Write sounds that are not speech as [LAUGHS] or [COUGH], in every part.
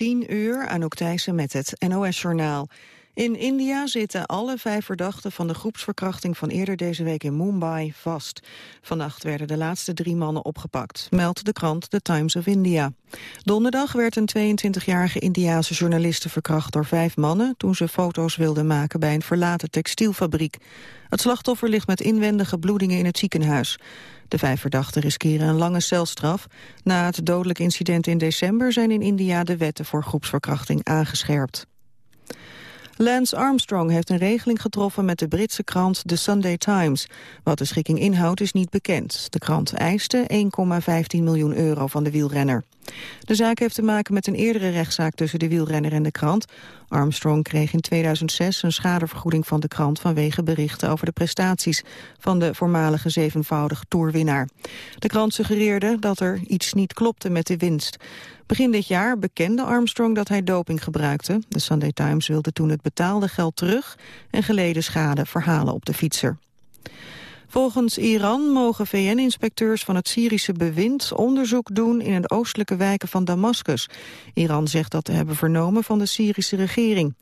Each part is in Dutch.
10 uur, Anouk Thijssen met het NOS-journaal. In India zitten alle vijf verdachten van de groepsverkrachting van eerder deze week in Mumbai vast. Vannacht werden de laatste drie mannen opgepakt, meldt de krant The Times of India. Donderdag werd een 22-jarige Indiase journaliste verkracht door vijf mannen toen ze foto's wilden maken bij een verlaten textielfabriek. Het slachtoffer ligt met inwendige bloedingen in het ziekenhuis. De vijf verdachten riskeren een lange celstraf. Na het dodelijk incident in december zijn in India de wetten voor groepsverkrachting aangescherpt. Lance Armstrong heeft een regeling getroffen met de Britse krant The Sunday Times. Wat de schikking inhoudt is niet bekend. De krant eiste 1,15 miljoen euro van de wielrenner. De zaak heeft te maken met een eerdere rechtszaak tussen de wielrenner en de krant. Armstrong kreeg in 2006 een schadevergoeding van de krant vanwege berichten over de prestaties van de voormalige zevenvoudige toerwinnaar. De krant suggereerde dat er iets niet klopte met de winst. Begin dit jaar bekende Armstrong dat hij doping gebruikte. De Sunday Times wilde toen het betaalde geld terug en geleden schade verhalen op de fietser. Volgens Iran mogen VN-inspecteurs van het Syrische bewind onderzoek doen in de oostelijke wijken van Damascus. Iran zegt dat te hebben vernomen van de Syrische regering.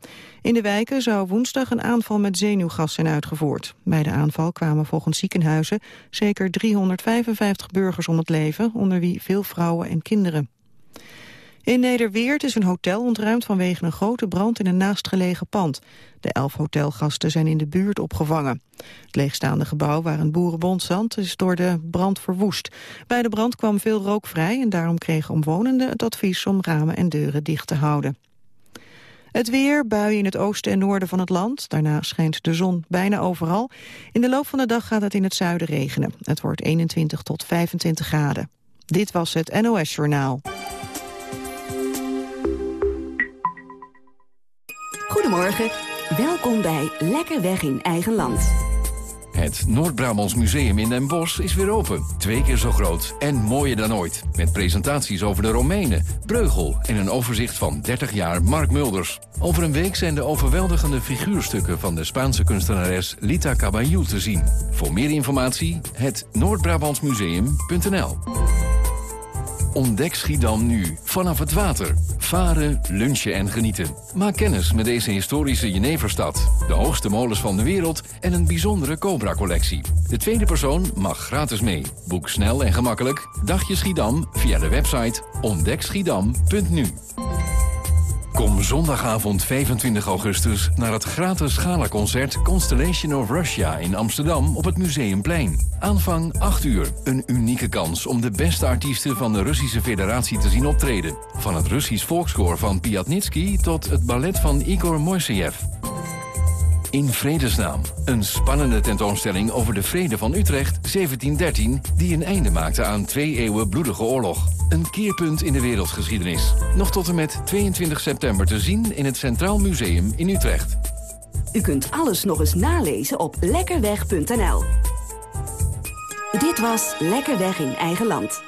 In de wijken zou woensdag een aanval met zenuwgas zijn uitgevoerd. Bij de aanval kwamen volgens ziekenhuizen zeker 355 burgers om het leven, onder wie veel vrouwen en kinderen. In Nederweert is een hotel ontruimd vanwege een grote brand in een naastgelegen pand. De elf hotelgasten zijn in de buurt opgevangen. Het leegstaande gebouw waar een boerenbond zand is door de brand verwoest. Bij de brand kwam veel rook vrij en daarom kregen omwonenden het advies om ramen en deuren dicht te houden. Het weer, buien in het oosten en noorden van het land. Daarna schijnt de zon bijna overal. In de loop van de dag gaat het in het zuiden regenen. Het wordt 21 tot 25 graden. Dit was het NOS Journaal. Goedemorgen, welkom bij Lekker Weg in Eigen Land. Het Noord-Brabants Museum in Den Bosch is weer open. Twee keer zo groot en mooier dan ooit. Met presentaties over de Romeinen, Breugel en een overzicht van 30 jaar Mark Mulders. Over een week zijn de overweldigende figuurstukken van de Spaanse kunstenares Lita Caballou te zien. Voor meer informatie het noordbrabantsmuseum.nl Ontdek Schiedam nu vanaf het water. Varen, lunchen en genieten. Maak kennis met deze historische Jeneverstad. De hoogste molens van de wereld en een bijzondere Cobra-collectie. De tweede persoon mag gratis mee. Boek snel en gemakkelijk Dagje Schiedam via de website ontdekschiedam.nu. Kom zondagavond 25 augustus naar het gratis gala-concert Constellation of Russia in Amsterdam op het Museumplein. Aanvang 8 uur. Een unieke kans om de beste artiesten van de Russische federatie te zien optreden. Van het Russisch volkskoor van Piatnitsky tot het ballet van Igor Moiseyev. In Vredesnaam. Een spannende tentoonstelling over de vrede van Utrecht 1713... die een einde maakte aan twee eeuwen bloedige oorlog. Een keerpunt in de wereldgeschiedenis. Nog tot en met 22 september te zien in het Centraal Museum in Utrecht. U kunt alles nog eens nalezen op lekkerweg.nl. Dit was Lekker Weg in Eigen Land.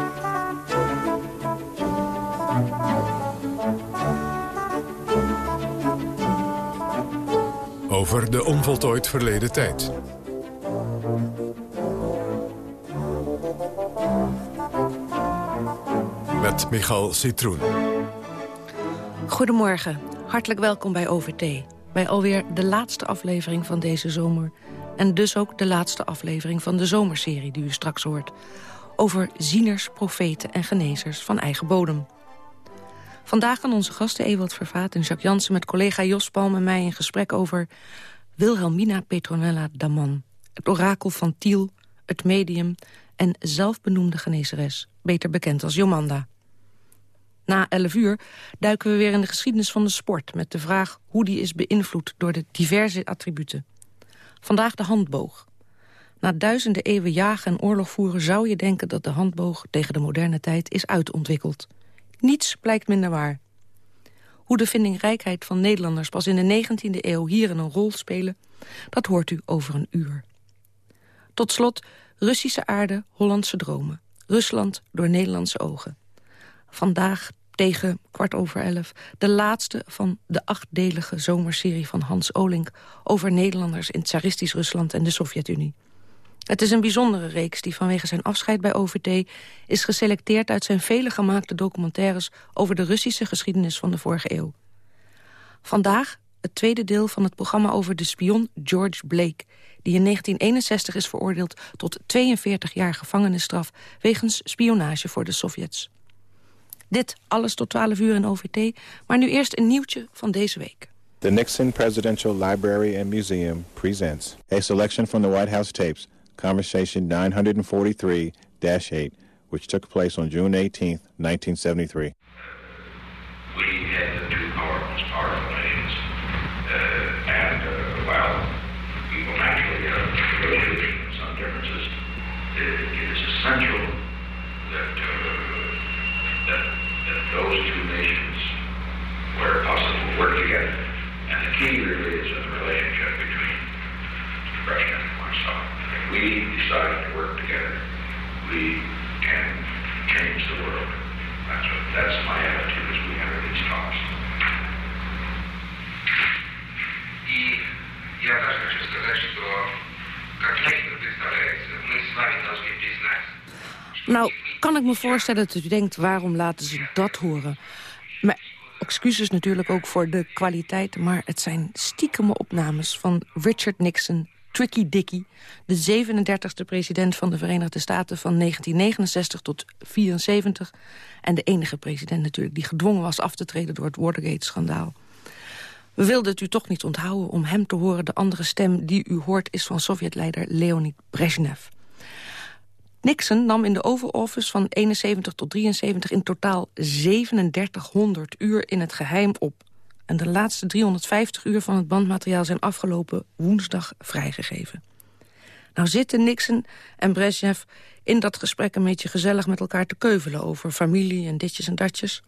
Over de onvoltooid verleden tijd. Met Michal Citroen. Goedemorgen, hartelijk welkom bij OVT. Bij alweer de laatste aflevering van deze zomer. En dus ook de laatste aflevering van de zomerserie die u straks hoort. Over zieners, profeten en genezers van eigen bodem. Vandaag gaan onze gasten Ewald Vervaat en Jacques Jansen... met collega Jos Palm en mij in gesprek over... Wilhelmina Petronella Daman, het orakel van Tiel, het medium... en zelfbenoemde genezeres, beter bekend als Jomanda. Na 11 uur duiken we weer in de geschiedenis van de sport... met de vraag hoe die is beïnvloed door de diverse attributen. Vandaag de handboog. Na duizenden eeuwen jagen en oorlog voeren zou je denken dat de handboog tegen de moderne tijd is uitontwikkeld. Niets blijkt minder waar. Hoe de vindingrijkheid van Nederlanders pas in de 19e eeuw hierin een rol spelen, dat hoort u over een uur. Tot slot Russische aarde, Hollandse dromen. Rusland door Nederlandse ogen. Vandaag tegen kwart over elf de laatste van de achtdelige zomerserie van Hans Olink... over Nederlanders in tsaristisch Rusland en de Sovjet-Unie. Het is een bijzondere reeks die vanwege zijn afscheid bij OVT... is geselecteerd uit zijn vele gemaakte documentaires... over de Russische geschiedenis van de vorige eeuw. Vandaag het tweede deel van het programma over de spion George Blake... die in 1961 is veroordeeld tot 42 jaar gevangenisstraf... wegens spionage voor de Sovjets. Dit alles tot 12 uur in OVT, maar nu eerst een nieuwtje van deze week. The Nixon Presidential Library and Museum presents a selection from the White House tapes, Conversation 943 8, which took place on June 18, 1973. We had the two powerful star planes, uh, and uh, while we will naturally uh, some differences, it, it is essential that, uh, that, that those two nations, where possible, work together. And the key really is in the relationship between Russia and myself. If we decide to work together, we can change the world. That's, what, that's my attitude as we have these talks. И я также хочу сказать, что как некоторые представляется, мы с вами должны признать, Nou, kan ik me voorstellen dat u denkt, waarom laten ze dat horen? Maar excuses natuurlijk ook voor de kwaliteit... maar het zijn stiekeme opnames van Richard Nixon, Tricky Dicky... de 37e president van de Verenigde Staten van 1969 tot 74... en de enige president natuurlijk die gedwongen was af te treden... door het Watergate-schandaal. We wilden het u toch niet onthouden om hem te horen. De andere stem die u hoort is van Sovjetleider Leonid Brezhnev. Nixon nam in de Oval Office van 71 tot 73 in totaal 3700 uur in het geheim op. En de laatste 350 uur van het bandmateriaal zijn afgelopen woensdag vrijgegeven. Nou zitten Nixon en Brezhnev in dat gesprek een beetje gezellig met elkaar te keuvelen... over familie en ditjes en datjes.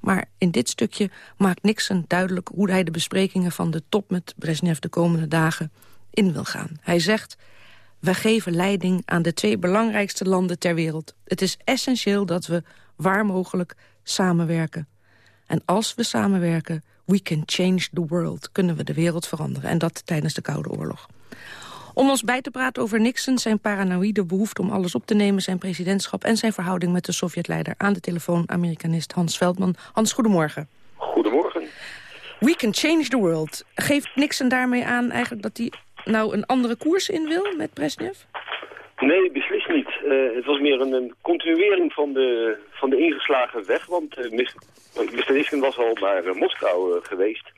Maar in dit stukje maakt Nixon duidelijk hoe hij de besprekingen van de top met Brezhnev de komende dagen in wil gaan. Hij zegt, wij geven leiding aan de twee belangrijkste landen ter wereld. Het is essentieel dat we waar mogelijk samenwerken. En als we samenwerken, we can change the world. Kunnen we de wereld veranderen. En dat tijdens de Koude Oorlog. Om ons bij te praten over Nixon, zijn paranoïde behoefte om alles op te nemen... zijn presidentschap en zijn verhouding met de Sovjetleider... aan de telefoon Amerikanist Hans Veldman. Hans, goedemorgen. Goedemorgen. We can change the world. Geeft Nixon daarmee aan eigenlijk dat hij nou een andere koers in wil met Brezhnev? Nee, beslist niet. Uh, het was meer een, een, continuering van de, van de ingeslagen weg. Want uh, Nixon was al naar uh, Moskou geweest.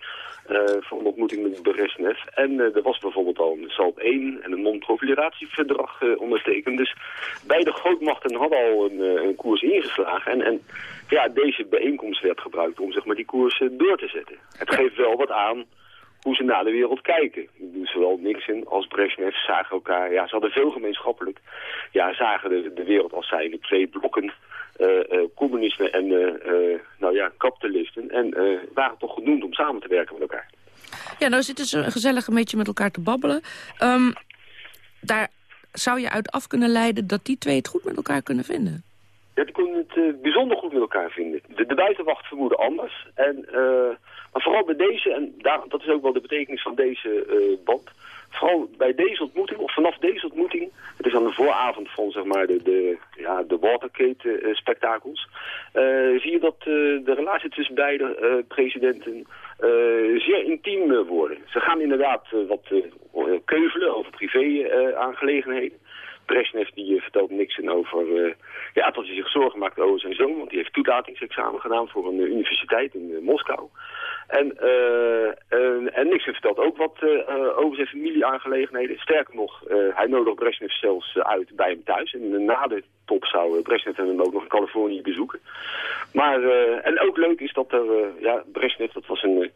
voor een ontmoeting met Brezhnev. En er was bijvoorbeeld al een SALT 1 en een non-proliferatieverdrag ondertekend. Dus beide grootmachten hadden al een, een koers ingeslagen. En, en ja, deze bijeenkomst werd gebruikt om zeg maar, die koers door te zetten. Het geeft wel wat aan hoe ze naar de wereld kijken. Zowel Nixon als Brezhnev zagen elkaar, ja, ze hadden veel gemeenschappelijk. Ja, zagen de, de wereld als zijnde twee blokken, communisten en uh, nou ja, kapitalisten. En waren toch genoemd om samen te werken met elkaar. Ja, nou zitten ze gezellig een beetje met elkaar te babbelen. Um, daar zou je uit af kunnen leiden dat die twee het goed met elkaar kunnen vinden. Ja, die kunnen het bijzonder goed met elkaar vinden. De, de buitenwacht vermoeden anders. En... Maar vooral bij deze, en daar, dat is ook wel de betekenis van deze uh, band... vooral bij deze ontmoeting, of vanaf deze ontmoeting... het is aan de vooravond van zeg maar, de, de, ja, de Watergate-spektakels... Uh, zie je dat uh, de relatie tussen beide presidenten zeer intiem worden. Ze gaan inderdaad wat keuvelen over privé-aangelegenheden. Brezhnev die vertelt Nixon over ja, dat hij zich zorgen maakt over zijn zoon. Want die heeft toelatingsexamen gedaan voor een universiteit in Moskou. En, uh, en Nixon vertelt ook wat over zijn familieaangelegenheden. Sterker nog, hij nodigt Brezhnev zelfs uit bij hem thuis. En na de top zou Brezhnev hem ook nog in Californië bezoeken. Maar, en ook leuk is dat er, ja, Brezhnev, dat was een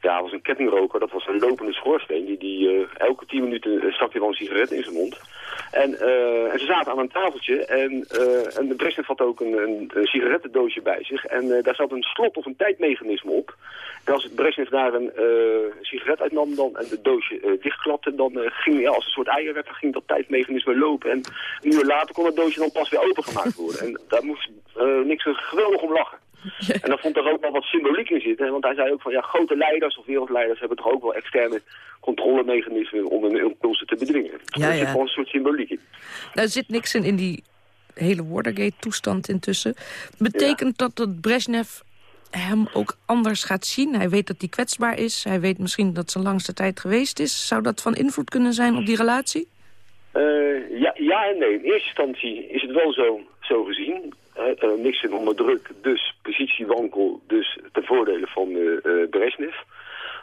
ja, was een kettingroker. Dat was een lopende schoorsteen. Die, die uh, elke tien minuten uh, stak hij wel een sigaret in zijn mond. En, uh, en ze zaten aan een tafeltje. En, en de president had ook een, een, sigarettendoosje bij zich. En daar zat een slot of een tijdmechanisme op. En als Brezhnev daar een sigaret uitnam dan, en het doosje dichtklapte... dan ging ja, als een soort eierwekker ging dat tijdmechanisme lopen. En een uur later kon het doosje dan pas weer opengemaakt worden. En daar moest niks geweldig om lachen. En dan vond er ook wel wat symboliek in zitten. Want hij zei ook van ja, grote leiders of wereldleiders hebben toch ook wel externe controlemechanismen om hun impulsen te bedwingen. Ja, er zit gewoon een soort symboliek in. Daar zit niks in, in die hele Watergate-toestand intussen. Betekent dat dat Brezhnev hem ook anders gaat zien? Hij weet dat hij kwetsbaar is. Hij weet misschien dat zijn langste tijd geweest is. Zou dat van invloed kunnen zijn op die relatie? Uh, ja, ja en nee. In eerste instantie is het wel zo, zo gezien uh, Nixon onder druk, dus positiewankel, dus ten voordele van uh, Brezhnev.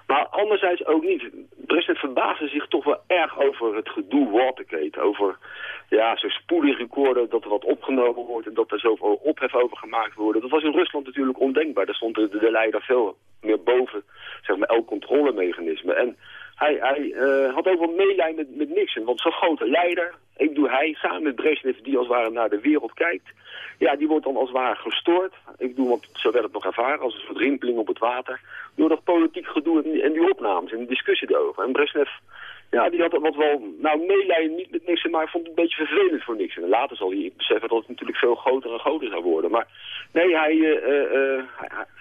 Maar anderzijds ook niet. Brezhnev verbaasde zich toch wel erg over het gedoe Watergate. Over ja, zo'n spoedig recorden dat er wat opgenomen wordt en dat er zoveel ophef over gemaakt wordt. Dat was in Rusland natuurlijk ondenkbaar. Daar stond de, de leider veel meer boven zeg maar, elk controlemechanisme. En hij, hij uh, had ook wel meelijden met, met Nixon. Want zo'n grote leider, ik doe hij, samen met Brezhnev, die als het ware naar de wereld kijkt... Ja, die wordt dan als het ware gestoord. Ik bedoel, want zo werd het nog ervaren, als een soort rimpeling op het water. Door dat politiek gedoe en die, opnames en die discussie erover. En Brezhnev, ja, die had wat wel, nou meelijden niet met Nixon, maar vond het een beetje vervelend voor Nixon. Later zal hij beseffen dat het natuurlijk veel groter en groter zou worden. Maar nee, hij, uh, uh,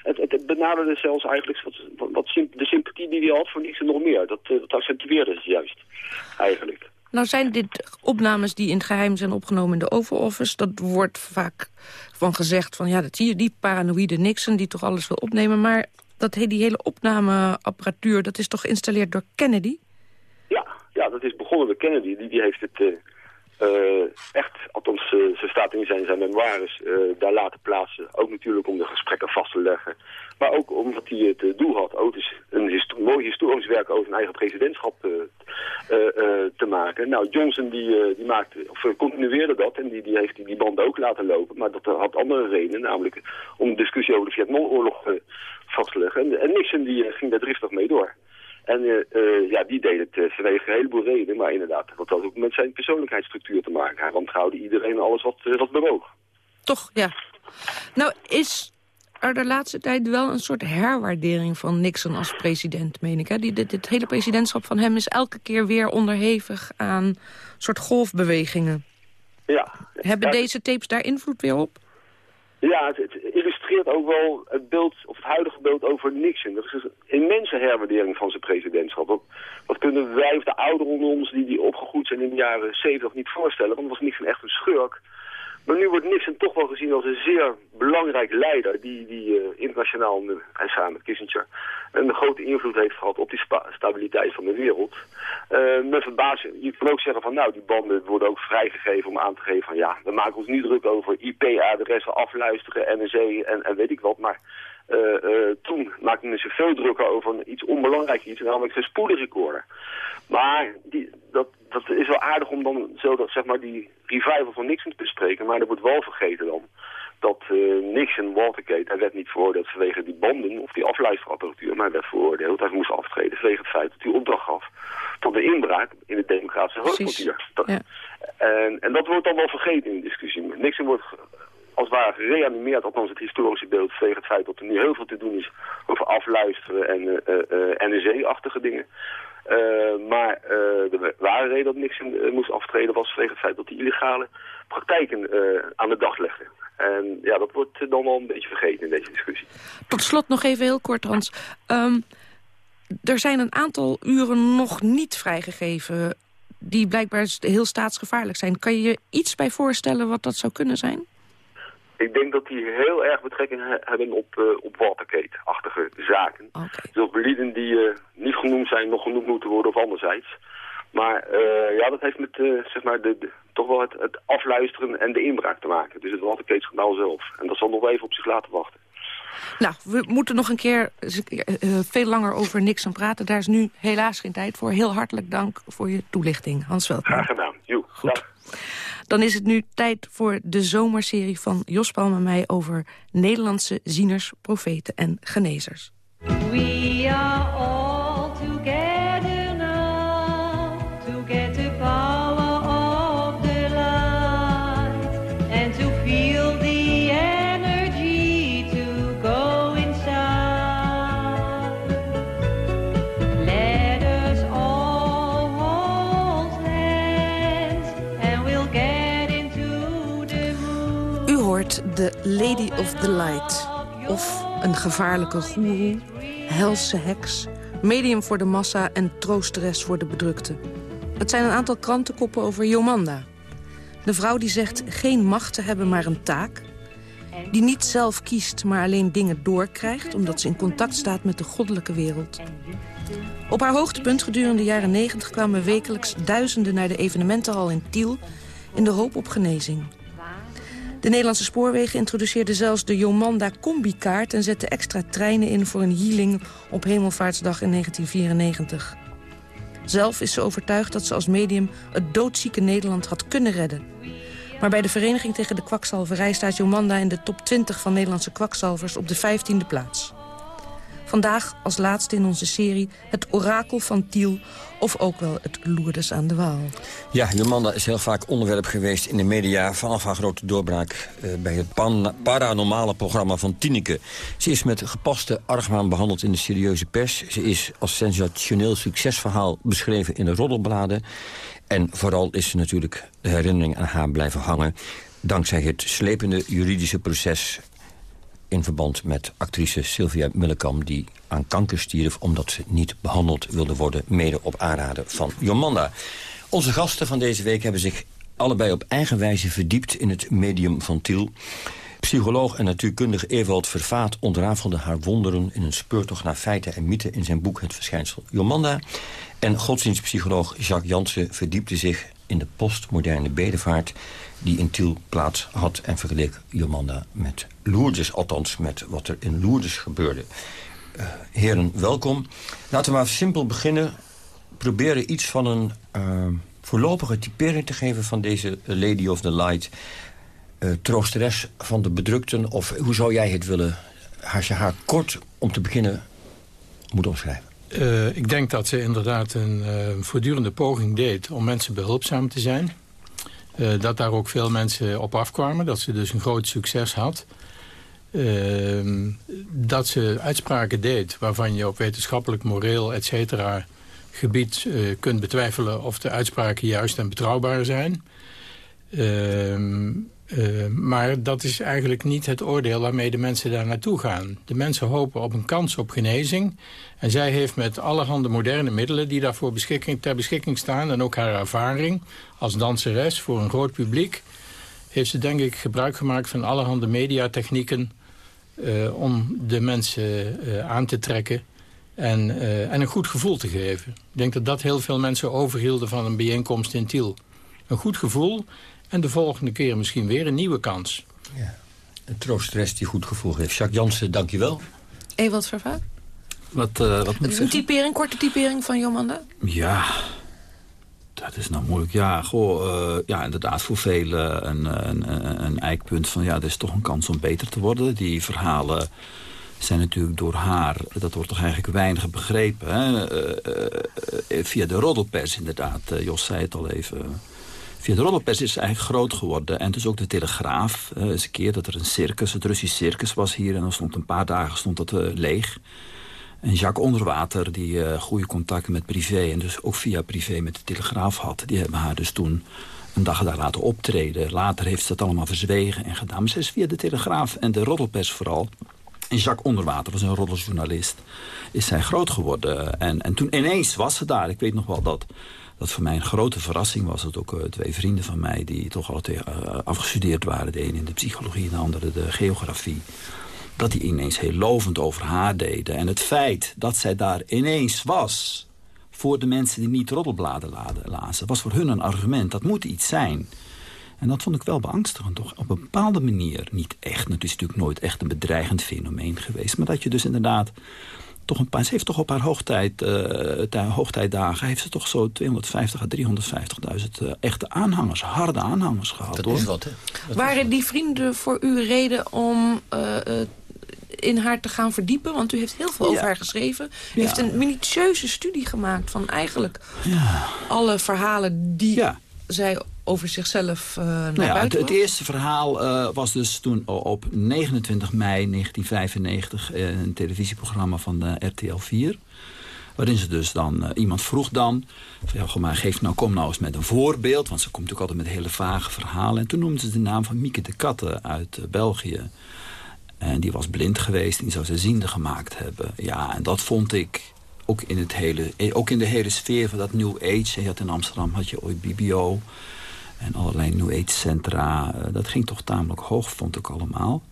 het, het benaderde zelfs eigenlijk wat, wat, de sympathie die hij had voor Nixon nog meer. Dat, dat accentueerde ze juist, eigenlijk. Nou zijn dit opnames die in het geheim zijn opgenomen in de Oval Office. Dat wordt vaak van gezegd van ja, dat zie je, die paranoïde Nixon die toch alles wil opnemen. Maar dat, die hele opnameapparatuur, dat is toch geïnstalleerd door Kennedy? Ja, dat is begonnen door Kennedy. Die, die heeft het uh, uh, echt, althans uh, ze staat in zijn, zijn memoires, daar laten plaatsen. Ook natuurlijk om de gesprekken vast te leggen. Maar ook omdat hij het doel had ook dus een hist mooi historisch werk over zijn eigen presidentschap te maken. Nou, Johnson die, die maakte, of continueerde dat en die, die heeft die, die band ook laten lopen. Maar dat had andere redenen, namelijk om de discussie over de Vietnamoorlog vast te leggen. En, en Nixon die ging daar driftig mee door. En uh, ja, die deed het uh, vanwege een heleboel redenen. Maar inderdaad, dat had ook met zijn persoonlijkheidsstructuur te maken. Hij wantrouwde iedereen alles wat, wat bewoog. Toch, ja. Nou, is er de laatste tijd wel een soort herwaardering van Nixon als president, meen ik. Hè? Die, dit, dit hele presidentschap van hem is elke keer weer onderhevig aan soort golfbewegingen. Ja. Hebben deze tapes daar invloed weer op? Ja, het, illustreert ook wel het beeld, of het huidige beeld over Nixon. Er is een immense herwaardering van zijn presidentschap. Wat, wat kunnen wij of de ouderen onder ons die, die opgegroeid zijn in de jaren 70 niet voorstellen? Want was Nixon echt een schurk. Maar nu wordt Nixon toch wel gezien als een zeer belangrijk leider... die, die uh, internationaal, en samen met Kissinger... een grote invloed heeft gehad op die stabiliteit van de wereld. Uh, met verbazing, je kan ook zeggen van... nou, die banden worden ook vrijgegeven om aan te geven van... ja, we maken ons niet druk over IP-adressen, afluisteren, NSE en, en weet ik wat... maar uh, uh, toen maakten ze veel drukker over iets onbelangrijk iets, namelijk zijn spoedenrecorder. Maar die, dat, dat is wel aardig om dan zo dat, zeg maar, die revival van Nixon te bespreken. Maar er wordt wel vergeten dan dat uh, Nixon, Watergate, hij werd niet veroordeeld vanwege die banden of die afluisterapparatuur. Maar hij werd veroordeeld, hij moest aftreden vanwege het feit dat hij opdracht gaf tot de inbraak in het democratische hoofdkwartier. Ja. En, en dat wordt dan wel vergeten in de discussie. Nixon wordt als het ware gereanimeerd, althans het historische beeld, vanwege het feit dat er nu heel veel te doen is over afluisteren en uh, uh, NSE-achtige dingen. Uh, maar de ware reden dat Nixon moest aftreden was vanwege het feit dat hij illegale praktijken aan de dag legde. En ja, dat wordt dan wel een beetje vergeten in deze discussie. Tot slot nog even heel kort, Hans. Um, er zijn een aantal uren nog niet vrijgegeven die blijkbaar heel staatsgevaarlijk zijn. Kan je je iets bij voorstellen wat dat zou kunnen zijn? Ik denk dat die heel erg betrekking hebben op, uh, op Watergate-achtige zaken. Okay. Dus op lieden die uh, niet genoemd zijn, nog genoemd moeten worden of anderzijds. Maar uh, ja, dat heeft met zeg maar de, de, toch wel het, het, afluisteren en de inbraak te maken. Dus het Watergate-schandaal zelf. En dat zal nog even op zich laten wachten. Nou, we moeten nog een keer veel langer over niks aan praten. Daar is nu helaas geen tijd voor. Heel hartelijk dank voor je toelichting, Hans Veldman. Graag gedaan. Jo, Goed. Dag. Dan is het nu tijd voor de zomerserie van Jos Palm en mij... over Nederlandse zieners, profeten en genezers. We are all Lady of the Light. Of een gevaarlijke goeroe, helse heks... medium voor de massa en troosteres voor de bedrukte. Het zijn een aantal krantenkoppen over Jomanda. De vrouw die zegt geen macht te hebben, maar een taak. Die niet zelf kiest, maar alleen dingen doorkrijgt... omdat ze in contact staat met de goddelijke wereld. Op haar hoogtepunt gedurende de jaren 90 kwamen wekelijks duizenden naar de evenementenhal in Tiel... in de hoop op genezing. De Nederlandse spoorwegen introduceerden zelfs de Jomanda Combi-kaart... en zetten extra treinen in voor een healing op Hemelvaartsdag in 1994. Zelf is ze overtuigd dat ze als medium het doodzieke Nederland had kunnen redden. Maar bij de Vereniging tegen de Kwakzalverij staat Jomanda in de top 20 van Nederlandse kwakzalvers op de 15e plaats. Vandaag als laatste in onze serie het orakel van Tiel... of ook wel het Lourdes aan de Waal. Ja, Jomanda is heel vaak onderwerp geweest in de media... vanaf haar grote doorbraak eh, bij het paranormale programma van Tineke. Ze is met gepaste argwaan behandeld in de serieuze pers. Ze is als sensationeel succesverhaal beschreven in de roddelbladen. En vooral is ze natuurlijk de herinnering aan haar blijven hangen... dankzij het slepende juridische proces in verband met actrice Sylvia Millekam... die aan kanker stierf omdat ze niet behandeld wilde worden... mede op aanraden van Jomanda. Onze gasten van deze week hebben zich allebei op eigen wijze verdiept... in het medium van Tiel. Psycholoog en natuurkundige Ewald Vervaat ontrafelde haar wonderen... in een speurtocht naar feiten en mythen in zijn boek Het Verschijnsel Jomanda. En godsdienstpsycholoog Jacques Jansen verdiepte zich in de postmoderne bedevaart die in Tiel plaats had... en vergeleek Jomanda met Lourdes, althans met wat er in Lourdes gebeurde. Uh, heren, welkom. Laten we maar simpel beginnen. Proberen iets van een uh, voorlopige typering te geven... van deze Lady of the Light. Uh, troosteres van de bedrukten. Of hoe zou jij het willen, als haar kort om te beginnen moet omschrijven? Uh, ik denk dat ze inderdaad een uh, voortdurende poging deed om mensen behulpzaam te zijn. Uh, dat daar ook veel mensen op afkwamen. Dat ze dus een groot succes had. Ehm, dat ze uitspraken deed waarvan je op wetenschappelijk, moreel, et cetera... gebied kunt betwijfelen of de uitspraken juist en betrouwbaar zijn. Uh, maar dat is eigenlijk niet het oordeel waarmee de mensen daar naartoe gaan. De mensen hopen op een kans op genezing. En zij heeft met allerhande moderne middelen die daarvoor beschikking, ter beschikking staan... en ook haar ervaring als danseres voor een groot publiek... heeft ze denk ik gebruik gemaakt van allerhande mediatechnieken... Uh, om de mensen uh, aan te trekken en, en een goed gevoel te geven. Ik denk dat dat heel veel mensen overhielden van een bijeenkomst in Tiel. Een goed gevoel en de volgende keer misschien weer een nieuwe kans. Ja. Een troostrest die goed gevoel heeft. Jacques Jansen, dankjewel. Ewald Vervaat? Wat, uh, wat moet Een typering, korte typering van Jomanda? Ja, dat is nou moeilijk. Ja, goh, uh, ja inderdaad voor velen een, een, een eikpunt van... ja, er is toch een kans om beter te worden. Die verhalen zijn natuurlijk door haar, dat wordt toch eigenlijk weinig begrepen. Hè? Uh, via de roddelpers inderdaad, Jos zei het al even Via de roddelpers is eigenlijk groot geworden. En dus ook de Telegraaf. Uh, eens een keer dat er een circus, het Russisch circus was hier. En dan stond een paar dagen stond dat uh, leeg. En Jacques Onderwater, die uh, goede contacten met privé... en dus ook via privé met de Telegraaf had... die hebben haar dus toen een dag daar laten optreden. Later heeft ze dat allemaal verzwegen en gedaan. Maar ze is via de Telegraaf en de roddelpers vooral... En Jacques Onderwater was een roddeljournalist. Is zij groot geworden. En, en toen ineens was ze daar. Ik weet nog wel dat dat voor mij een grote verrassing was. Dat ook uh, twee vrienden van mij die toch al uh, afgestudeerd waren. De een in de psychologie en de andere de geografie. Dat die ineens heel lovend over haar deden. En het feit dat zij daar ineens was... voor de mensen die niet roddelbladen lazen... was voor hun een argument. Dat moet iets zijn. En dat vond ik wel beangstigend, toch? Op een bepaalde manier. Niet echt, het is natuurlijk nooit echt een bedreigend fenomeen geweest. Maar dat je dus inderdaad toch een paar, ze heeft toch op haar hoogtijd, uh, hoogtijdagen... heeft ze toch zo 250 à 350.000 uh, echte aanhangers, harde aanhangers gehad. Dat hoor. is wat, hè? Waren die vrienden voor u reden om... Uh, in haar te gaan verdiepen? Want u heeft heel veel ja. over haar geschreven. U ja. heeft een minutieuze studie gemaakt van eigenlijk ja. alle verhalen die zij over zichzelf uh, naar nou ja, buiten het, het, eerste verhaal uh, was dus toen op 29 mei 1995... Uh, een televisieprogramma van de RTL 4. Waarin ze dus dan, iemand vroeg dan, van, maar geef nou, kom nou eens met een voorbeeld. Want ze komt natuurlijk altijd met hele vage verhalen. En toen noemde ze de naam van Mieke de Katten uit België. En die was blind geweest, die zou ze ziende gemaakt hebben. Ja, en dat vond ik ook in, het hele, ook in de hele sfeer van dat New Age. Je had in Amsterdam had je ooit BBO en allerlei New Age centra. Dat ging toch tamelijk hoog, vond ik allemaal.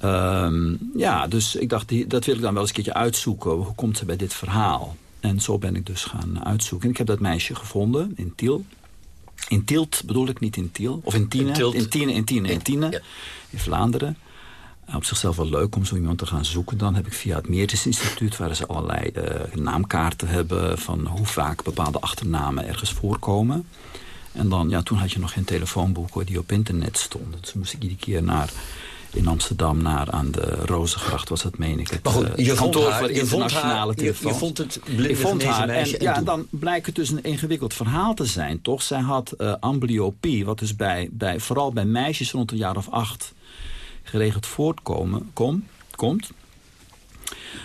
Ehm, ja, dus ik dacht, die, dat wil ik dan wel eens een keertje uitzoeken. Hoe komt ze bij dit verhaal? En zo ben ik dus gaan uitzoeken. En ik heb dat meisje gevonden in Tiel. In Tielt bedoel ik, niet in Tiel. Of in Tiene. In, in Tiene, in Tiene, in Tiene. In Vlaanderen. Op zichzelf wel leuk om zo iemand te gaan zoeken. Dan heb ik via het Meertens Instituut... waar ze allerlei uh, naamkaarten hebben... van hoe vaak bepaalde achternamen ergens voorkomen. En dan, ja, toen had je nog geen telefoonboeken die op internet stonden. Dus moest ik iedere keer naar in Amsterdam naar aan de Rozengracht was dat, meen ik. Het, maar goed, je kantoor vond haar, voor internationale je, je, vond het blinde vond haar, en, ja, dan blijkt het dus een ingewikkeld verhaal te zijn, toch? Zij had uh, amblyopie, wat dus bij, bij, vooral bij meisjes rond een jaar of acht geregeld voortkomen kom, komt.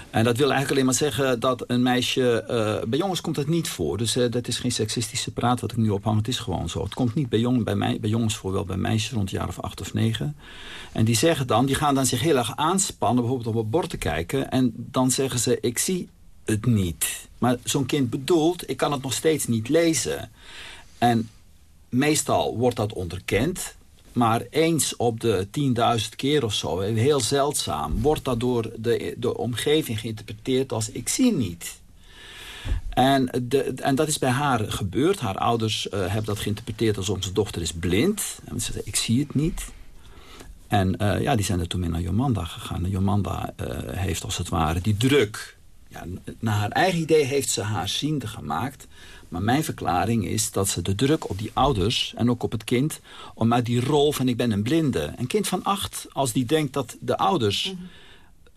En dat wil eigenlijk alleen maar zeggen dat een meisje... Uh, bij jongens komt dat niet voor. Dus uh, dat is geen seksistische praat wat ik nu ophang. Het is gewoon zo. Het komt niet bij, jong, bij, mij, bij jongens voor, wel bij meisjes rond een jaar of acht of negen. En die zeggen dan, die gaan dan zich heel erg aanspannen... bijvoorbeeld op een bord te kijken. En dan zeggen ze, ik zie het niet. Maar zo'n kind bedoelt, ik kan het nog steeds niet lezen. En meestal wordt dat onderkend maar eens op de 10.000 keer of zo, heel zeldzaam... wordt dat door de, de omgeving geïnterpreteerd als ik zie niet. En, de, en dat is bij haar gebeurd. Haar ouders uh, hebben dat geïnterpreteerd als onze dochter is blind. En ze zei, ik zie het niet. En uh, ja, die zijn er toen mee naar Jomanda gegaan. En Jomanda uh, heeft als het ware die druk... Ja, naar haar eigen idee heeft ze haar ziende gemaakt... Maar mijn verklaring is dat ze de druk op die ouders en ook op het kind... om uit die rol van ik ben een blinde. Een kind van acht, als die denkt dat de ouders...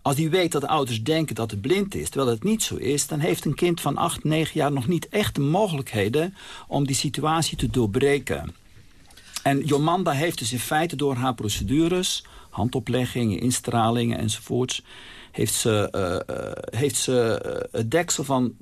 Als die weet dat de ouders denken dat het blind is, terwijl het niet zo is... dan heeft een kind van acht, negen jaar nog niet echt de mogelijkheden... om die situatie te doorbreken. En Jomanda heeft dus in feite door haar procedures... handopleggingen, instralingen enzovoorts... heeft ze, uh, uh, heeft ze uh, het deksel van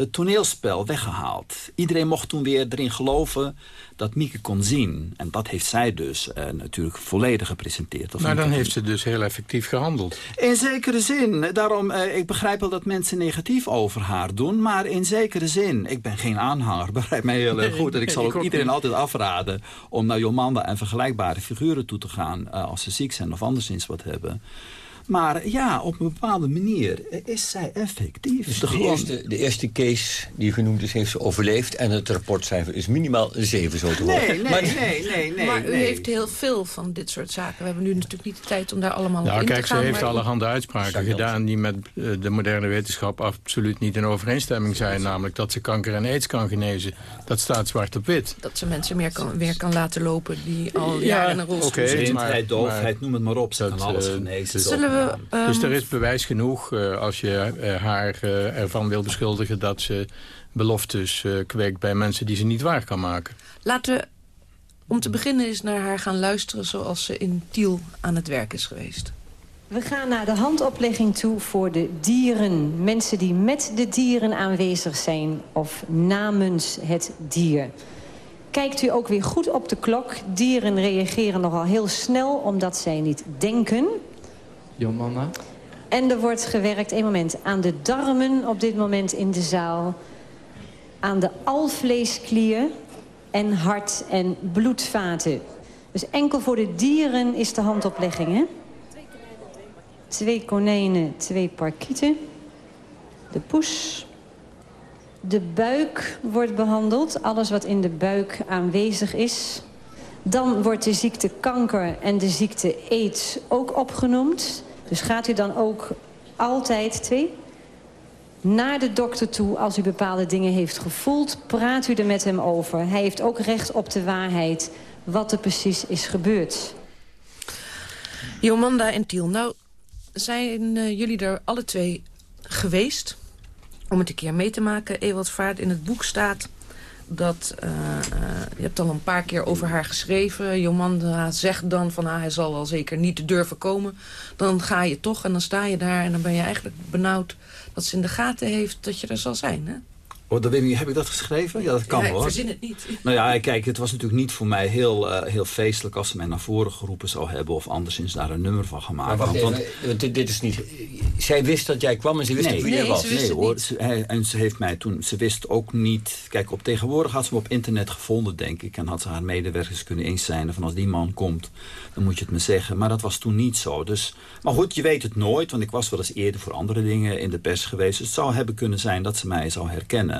het toneelspel weggehaald. Iedereen mocht toen weer erin geloven dat Mieke kon zien. En dat heeft zij dus uh, natuurlijk volledig gepresenteerd. maar dan heeft ze dus heel effectief gehandeld. In zekere zin. Daarom, uh, ik begrijp wel dat mensen negatief over haar doen. Maar in zekere zin. Ik ben geen aanhanger, [LAUGHS] begrijp mij heel erg goed. En ik zal ook iedereen altijd afraden om naar Jomanda en vergelijkbare figuren toe te gaan... Uh, als ze ziek zijn of anderszins wat hebben. Maar ja, op een bepaalde manier is zij effectief. Dus de, eerste, de eerste case die genoemd is, heeft ze overleefd... en het rapportcijfer is minimaal 7 zo te horen. Nee, nee, maar, nee, nee, nee. Maar u heeft heel veel van dit soort zaken. We hebben nu natuurlijk niet de tijd om daar allemaal nou, op in kijk, te gaan. ze heeft allerhande uitspraken gedaan... die met eh, de moderne wetenschap absoluut niet in overeenstemming zijn. Namelijk dat ze kanker en aids kan genezen. Dat staat zwart op wit. Dat ze mensen meer kan, weer kan laten lopen die al ja, jaren in een rolstoel okay, zitten. Blindheid, doofheid, noem het maar op. Ze dat, kan alles uh, genezen. Zullen we Um, dus er is bewijs genoeg uh, als je uh, haar uh, ervan wil beschuldigen... dat ze beloftes kweekt bij mensen die ze niet waar kan maken. Laten we om te beginnen eens naar haar gaan luisteren... zoals ze in Tiel aan het werk is geweest. We gaan naar de handoplegging toe voor de dieren. Mensen die met de dieren aanwezig zijn of namens het dier. Kijkt u ook weer goed op de klok. Dieren reageren nogal heel snel omdat zij niet denken... Jomanda. En er wordt gewerkt, een moment, aan de darmen op dit moment in de zaal. Aan de alvleesklier en hart- en bloedvaten. Dus enkel voor de dieren is de handoplegging, hè? Twee konijnen, twee parkieten. De poes. De buik wordt behandeld, alles wat in de buik aanwezig is. Dan wordt de ziekte kanker en de ziekte aids ook opgenoemd. Dus gaat u dan ook altijd, twee, naar de dokter toe als u bepaalde dingen heeft gevoeld. Praat u er met hem over. Hij heeft ook recht op de waarheid wat er precies is gebeurd. Jomanda en Tiel, nou zijn uh, jullie er alle twee geweest... om het een keer mee te maken. Ewald Vaart in het boek staat dat... eh, eh, je hebt al een paar keer over haar geschreven. Jomanda zegt dan van... Ah, hij zal wel zeker niet durven komen. Dan ga je toch en dan sta je daar... en dan ben je eigenlijk benauwd dat ze in de gaten heeft dat je er zal zijn. Hè? Oh, dat weet ik niet. Heb ik dat geschreven? Ja, dat kan ja, ik hoor. verzin het niet. [LAUGHS] Nou ja, kijk, het was natuurlijk niet voor mij heel, eh, heel feestelijk... als ze mij naar voren geroepen zou hebben... of anderszins daar een nummer van gemaakt. Maar wacht Want- dit, dit is niet... Zij wist dat jij kwam en ze wist nee, niet wie jij was. Nee hoor, ze, hij- en ze heeft mij toen... Ze wist ook niet... Kijk, op tegenwoordig had ze me op internet gevonden, denk ik. En had ze haar medewerkers kunnen eens zijn van als die man komt, dan moet je het me zeggen. Maar dat was toen niet zo. Dus, maar goed, je weet het nooit. Want ik was wel eens eerder voor andere dingen in de pers geweest. Dus het zou hebben kunnen zijn dat ze mij zou herkennen.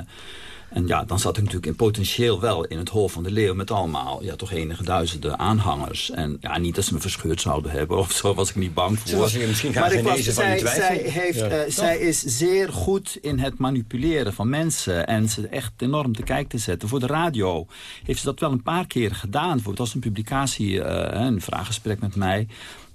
En ja, dan zat ik natuurlijk in potentieel wel in het hol van de leeuw... met allemaal, ja, toch enige duizenden aanhangers. En ja, niet dat ze me verscheurd zouden hebben of zo, was ik niet bang voor. Was je misschien maar ik was, genezen van die zij, twijfel. zij, heeft, Ja. eh, zij is zeer goed in het manipuleren van mensen... en ze echt enorm te kijk te zetten. Voor de radio heeft ze dat wel een paar keer gedaan. Bijvoorbeeld als een publicatie, eh, een vraaggesprek met mij...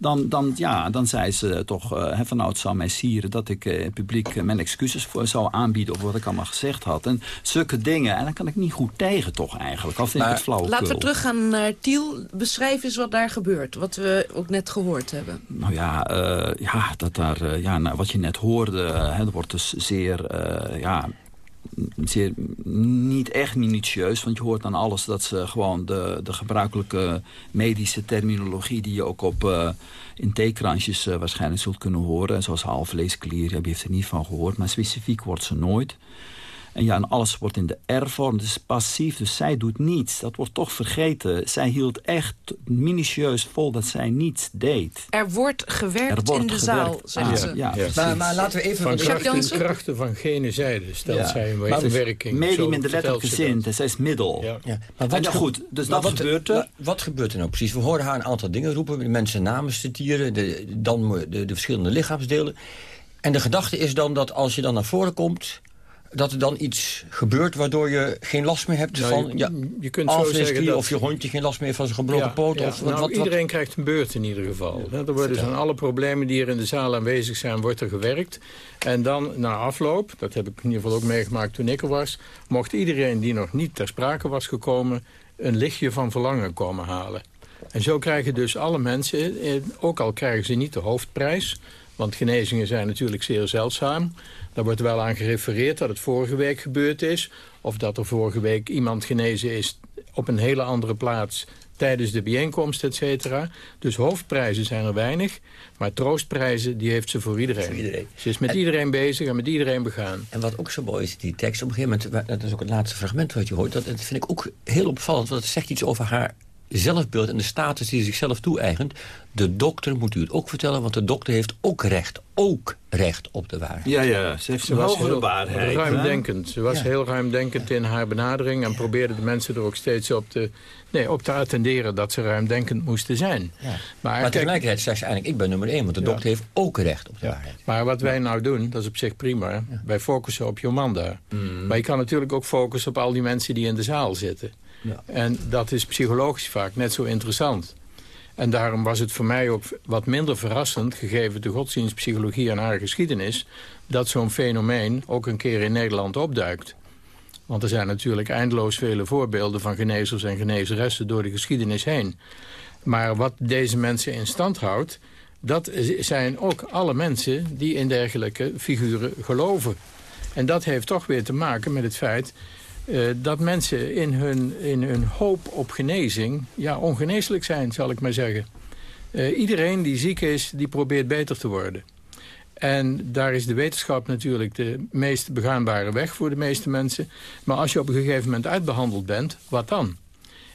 Dan, dan, ja, dan zei ze toch, eh, hè, van nou, het zou mij sieren... dat ik eh, publiek eh, mijn excuses voor zou aanbieden... over wat ik allemaal gezegd had. En zulke dingen. En daar kan ik niet goed tegen, toch eigenlijk. Al vind ik het flauwekul. Laten we teruggaan naar Tiel. Beschrijf eens wat daar gebeurt. Wat we ook net gehoord hebben. Nou ja, eh, ja, dat daar, eh, ja nou, wat je net hoorde, eh, hè, er wordt dus zeer, eh, ja, zeer niet echt minutieus. Want je hoort dan alles dat ze gewoon de, de gebruikelijke medische terminologie... die je ook op, eh, in theekransjes eh, waarschijnlijk zult kunnen horen. Zoals halfvleesklier, ja, wie heeft er niet van gehoord. Maar specifiek wordt ze nooit. En ja, en alles wordt in de R-vorm, dus passief. Dus zij doet niets. Dat wordt toch vergeten. Zij hield echt minutieus vol dat zij niets deed. Er wordt gewerkt Er wordt in de gewerkt. zaal, zeggen Ah, ze. ja. Maar, maar laten we even... Van want- krachten, krachten van gene zijde stelt Ja. zij een Maar dus werking. medium in de letterlijke zin, dus zij is middel. Ja. Ja, En ja, ge- goed, dus maar dat wat, gebeurt er. wa- Wat gebeurt er nou precies? We horen haar een aantal dingen roepen. De mensen namens de dieren, de, dan de, de verschillende lichaamsdelen. En de gedachte is dan dat als je dan naar voren komt... dat er dan iets gebeurt waardoor je geen last meer hebt Nou, van... je- ja, je kunt zo zeggen dat- Of je hondje geen last meer van zijn gebroken poot. ja. Of, wat, nou, wat, wat- iedereen krijgt een beurt in ieder geval. Hè, Er worden dus aan alle problemen die er in de zaal aanwezig zijn, wordt er gewerkt. En dan na afloop, dat heb ik in ieder geval ook meegemaakt toen ik er was... mocht iedereen die nog niet ter sprake was gekomen... een lichtje van verlangen komen halen. En zo krijgen dus alle mensen, eh, ook al krijgen ze niet de hoofdprijs... want genezingen zijn natuurlijk zeer zeldzaam... Daar wordt wel aan gerefereerd dat het vorige week gebeurd is... of dat er vorige week iemand genezen is op een hele andere plaats... tijdens de bijeenkomst, et cetera. Dus hoofdprijzen zijn er weinig. Maar troostprijzen, die heeft ze voor iedereen. Voor iedereen. Ze is met En- iedereen bezig en met iedereen begaan. En wat ook zo mooi is, die tekst op een gegeven moment... dat is ook het laatste fragment wat je hoort... dat, dat vind ik ook heel opvallend, want het zegt iets over haar zelfbeeld... en de status die ze zichzelf toe-eigent. De dokter moet u het ook vertellen, want de dokter heeft ook recht. Ook recht op de waarheid. Ja, ja, ze heeft Ze een was hogere heel waarheid. ruimdenkend. Ze was Ja. heel ruimdenkend in haar benadering... en probeerde de mensen er ook steeds op te, nee, op te attenderen... dat ze ruimdenkend moesten zijn. Ja. Maar, Maar kijk, tegelijkertijd zegt ze eigenlijk, ik ben nummer één... want de Ja. dokter heeft ook recht op de waarheid. Maar wat wij nou doen, dat is op zich prima. Wij focussen op Jomanda. Mm. Maar je kan natuurlijk ook focussen op al die mensen die in de zaal zitten. En dat is psychologisch vaak net zo interessant. En daarom was het voor mij ook wat minder verrassend... gegeven de godsdienstpsychologie en haar geschiedenis... dat zo'n fenomeen ook een keer in Nederland opduikt. Want er zijn natuurlijk eindeloos vele voorbeelden... van genezers en genezeressen door de geschiedenis heen. Maar wat deze mensen in stand houdt... dat zijn ook alle mensen die in dergelijke figuren geloven. En dat heeft toch weer te maken met het feit... eh, dat mensen in hun, in hun hoop op genezing... ja, ongeneeslijk zijn, zal ik maar zeggen. Eh, iedereen die ziek is, die probeert beter te worden. En daar is de wetenschap natuurlijk de meest begaanbare weg voor de meeste mensen. Maar als je op een gegeven moment uitbehandeld bent, wat dan?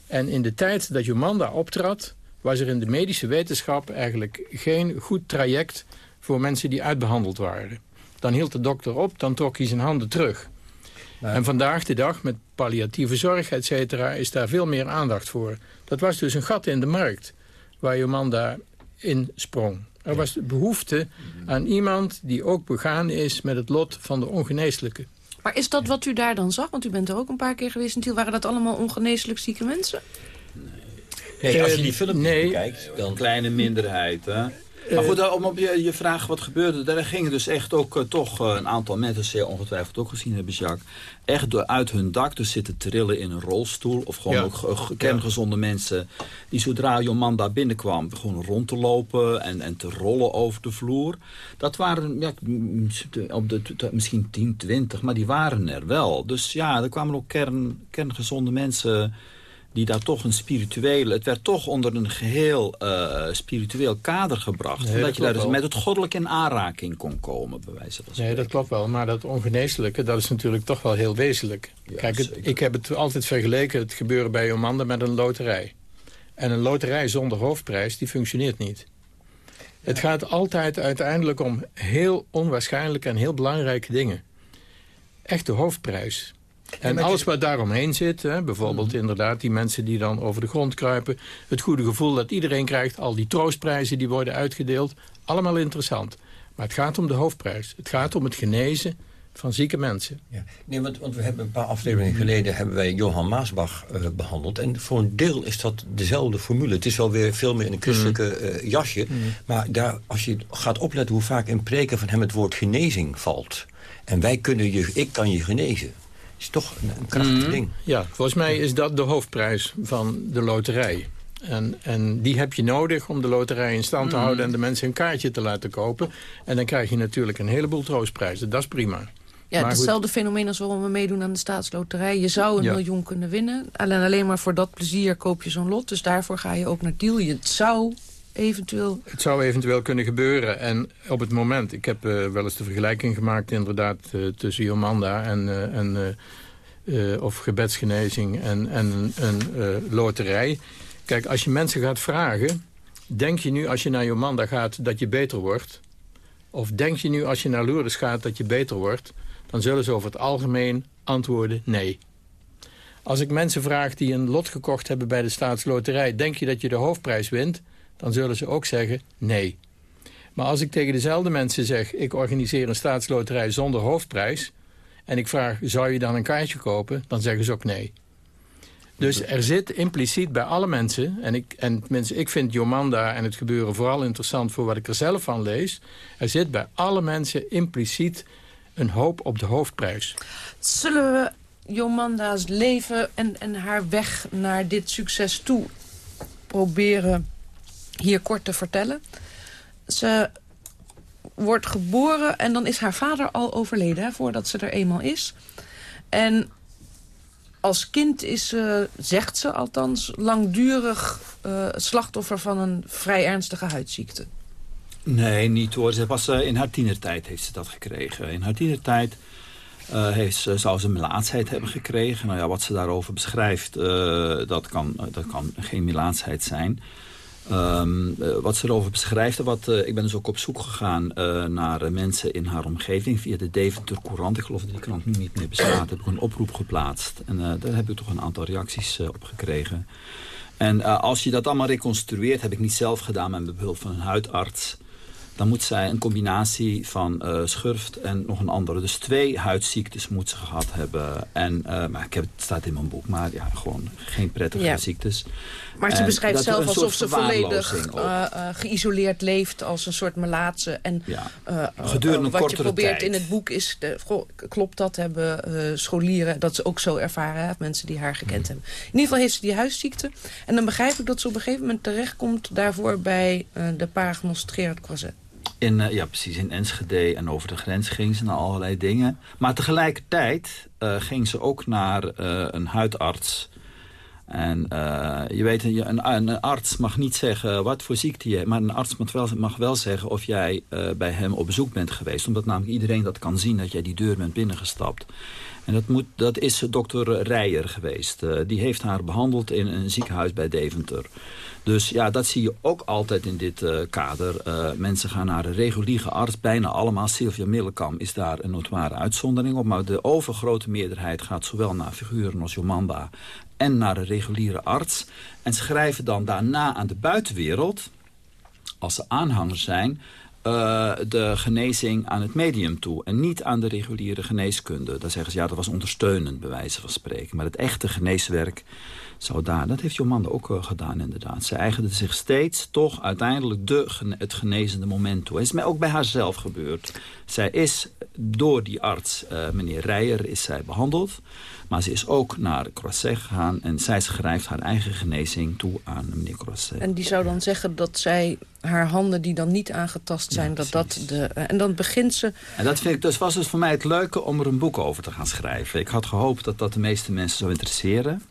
En in de tijd dat Jomanda optrad... was er in de medische wetenschap eigenlijk geen goed traject... voor mensen die uitbehandeld waren. Dan hield de dokter op, dan trok hij zijn handen terug. En vandaag de dag, met palliatieve zorg, et cetera... is daar veel meer aandacht voor. Dat was dus een gat in de markt waar Jomanda in sprong. Er was behoefte aan iemand die ook begaan is... met het lot van de ongeneeslijke. Maar is dat wat u daar dan zag? Want u bent er ook een paar keer geweest in Tiel. Waren dat allemaal ongeneeslijk zieke mensen? Nee, als je die film nee. kijkt, dan... Een kleine minderheid, hè? Maar goed, eh, om op je, je vraag wat gebeurde, daar gingen dus echt ook uh, toch uh, een aantal mensen, zeer ongetwijfeld ook gezien hebben, Jacques, echt door uit hun dak dus zitten trillen in een rolstoel. Of gewoon ja. ook kerngezonde ja. mensen die zodra Jomanda binnenkwam, gewoon rond te lopen en, en te rollen over de vloer. Dat waren ja, op de, misschien 10, 20, maar die waren er wel. Dus ja, er kwamen ook kern, kerngezonde mensen die daar toch een spirituele... Het werd toch onder een geheel uh, spiritueel kader gebracht. Nee, dat, je daar dus met het goddelijk in aanraking kon komen, bij wijze van Nee, dat klopt wel. Maar dat ongeneeslijke, dat is natuurlijk toch wel heel wezenlijk. Ja, Kijk, het, ik heb het altijd vergeleken, het gebeuren bij Jomanda, met een loterij. En een loterij zonder hoofdprijs, die functioneert niet. Het gaat altijd uiteindelijk om heel onwaarschijnlijke en heel belangrijke dingen. Echt de hoofdprijs. En alles wat daaromheen zit, hè, bijvoorbeeld mhm. inderdaad die mensen die dan over de grond kruipen... het goede gevoel dat iedereen krijgt, al die troostprijzen die worden uitgedeeld... allemaal interessant. Maar het gaat om de hoofdprijs. Het gaat om het genezen van zieke mensen. Ja. Nee, want, want we hebben een paar afleveringen geleden... hebben wij Johan Maasbach uh, behandeld. En voor een deel is dat dezelfde formule. Het is wel weer veel meer in een christelijke uh, jasje. Mm. Maar daar, als je gaat opletten hoe vaak in preken van hem het woord genezing valt... en wij kunnen je, ik kan je genezen is toch een, een krachtig mm. ding. Ja, volgens mij is dat de hoofdprijs van de loterij. En, en die heb je nodig om de loterij in stand te mm. houden... en de mensen een kaartje te laten kopen. En dan krijg je natuurlijk een heleboel troostprijzen. Dat is prima. Ja, hetzelfde fenomeen als waarom we meedoen aan de staatsloterij. Je zou een miljoen kunnen winnen. Alleen, alleen maar voor dat plezier koop je zo'n lot. Dus daarvoor ga je ook naar deal. Het zou eventueel... Het zou eventueel kunnen gebeuren. En op het moment, ik heb uh, wel eens de vergelijking gemaakt... inderdaad uh, tussen Jomanda en, uh, en of gebedsgenezing en, en een loterij. Kijk, als je mensen gaat vragen... denk je nu als je naar Jomanda gaat dat je beter wordt? Of denk je nu als je naar Lourdes gaat dat je beter wordt? Dan zullen ze over het algemeen antwoorden nee. Als ik mensen vraag die een lot gekocht hebben bij de staatsloterij... denk je dat je de hoofdprijs wint? Dan zullen ze ook zeggen nee. Maar als ik tegen dezelfde mensen zeg... ik organiseer een staatsloterij zonder hoofdprijs... en ik vraag, zou je dan een kaartje kopen? Dan zeggen ze ook nee. Dus er zit impliciet bij alle mensen... en, ik, en mensen, ik vind Jomanda en het gebeuren vooral interessant... voor wat ik er zelf van lees... er zit bij alle mensen impliciet een hoop op de hoofdprijs. Zullen we Jomanda's leven en, en haar weg naar dit succes toe proberen hier kort te vertellen. Ze wordt geboren en dan is haar vader al overleden... Voordat ze er eenmaal is. En als kind is ze, zegt ze althans, langdurig uh, slachtoffer van een vrij ernstige huidziekte. Nee, niet hoor. Ze was, uh, in haar tienertijd heeft ze dat gekregen. In haar tienertijd uh, heeft ze, zou ze melaatsheid hebben gekregen. Nou ja, wat ze daarover beschrijft, dat, kan, dat kan geen melaatsheid zijn. Um, wat ze erover beschrijft, wat, uh, ik ben dus ook op zoek gegaan uh, naar mensen in haar omgeving via de Deventer Courant. Ik geloof dat die krant nu niet meer bestaat. heb ik een oproep geplaatst en daar heb ik toch een aantal reacties op gekregen. En als je dat allemaal reconstrueert, heb ik niet zelf gedaan, maar met behulp van een huidarts dan moet zij een combinatie van uh, schurft en nog een andere. Dus twee huidziektes moet ze gehad hebben. En, uh, maar ik heb, het staat in mijn boek, maar ja, gewoon geen prettige ja. ziektes. Maar ze beschrijft zelf alsof ze volledig uh, geïsoleerd leeft als een soort melaatse. En ja. Gedurende wat je probeert tijd. in het boek is, de, klopt dat, hebben scholieren, dat ze ook zo ervaren, hè, mensen die haar gekend hmm. hebben. In ieder geval heeft ze die huisziekte. En dan begrijp ik dat ze op een gegeven moment terechtkomt daarvoor bij de paragnosticeerd croiset. In, uh, ja, precies. In Enschede en over de grens ging ze naar allerlei dingen. Maar tegelijkertijd uh, ging ze ook naar uh, een huidarts. En je weet, een, een, arts mag niet zeggen wat voor ziekte je hebt. Maar een arts mag wel, zeggen of jij bij hem op bezoek bent geweest. Omdat namelijk iedereen dat kan zien dat jij die deur bent binnengestapt. En dat, moet, dat is dokter Rijer geweest. die heeft haar behandeld in een ziekenhuis bij Deventer. Dus ja, dat zie je ook altijd in dit kader. Mensen gaan naar een reguliere arts, bijna allemaal. Sylvia Millekam is daar een notoire uitzondering op. Maar de overgrote meerderheid gaat zowel naar figuren als Jomanda... en naar een reguliere arts. En schrijven dan daarna aan de buitenwereld, als ze aanhangers zijn... uh, de genezing aan het medium toe. En niet aan de reguliere geneeskunde. Dan zeggen ze, ja, dat was ondersteunend, bij wijze van spreken. Maar het echte geneeswerk zou daar... Dat heeft Jomanda ook uh, gedaan, inderdaad. Zij eigende zich steeds toch uiteindelijk de, het genezende moment toe. Het is mij ook bij haarzelf gebeurd. Zij is door die arts, uh, meneer Rijer, is zij behandeld. Maar ze is ook naar Croisset gegaan en zij schrijft haar eigen genezing toe aan meneer Croisset. En die zou dan zeggen dat zij haar handen die dan niet aangetast zijn, dat dat de... En dan begint ze... En dat vind ik, dus was dus voor mij het leuke om er een boek over te gaan schrijven. Ik had gehoopt dat dat de meeste mensen zou interesseren.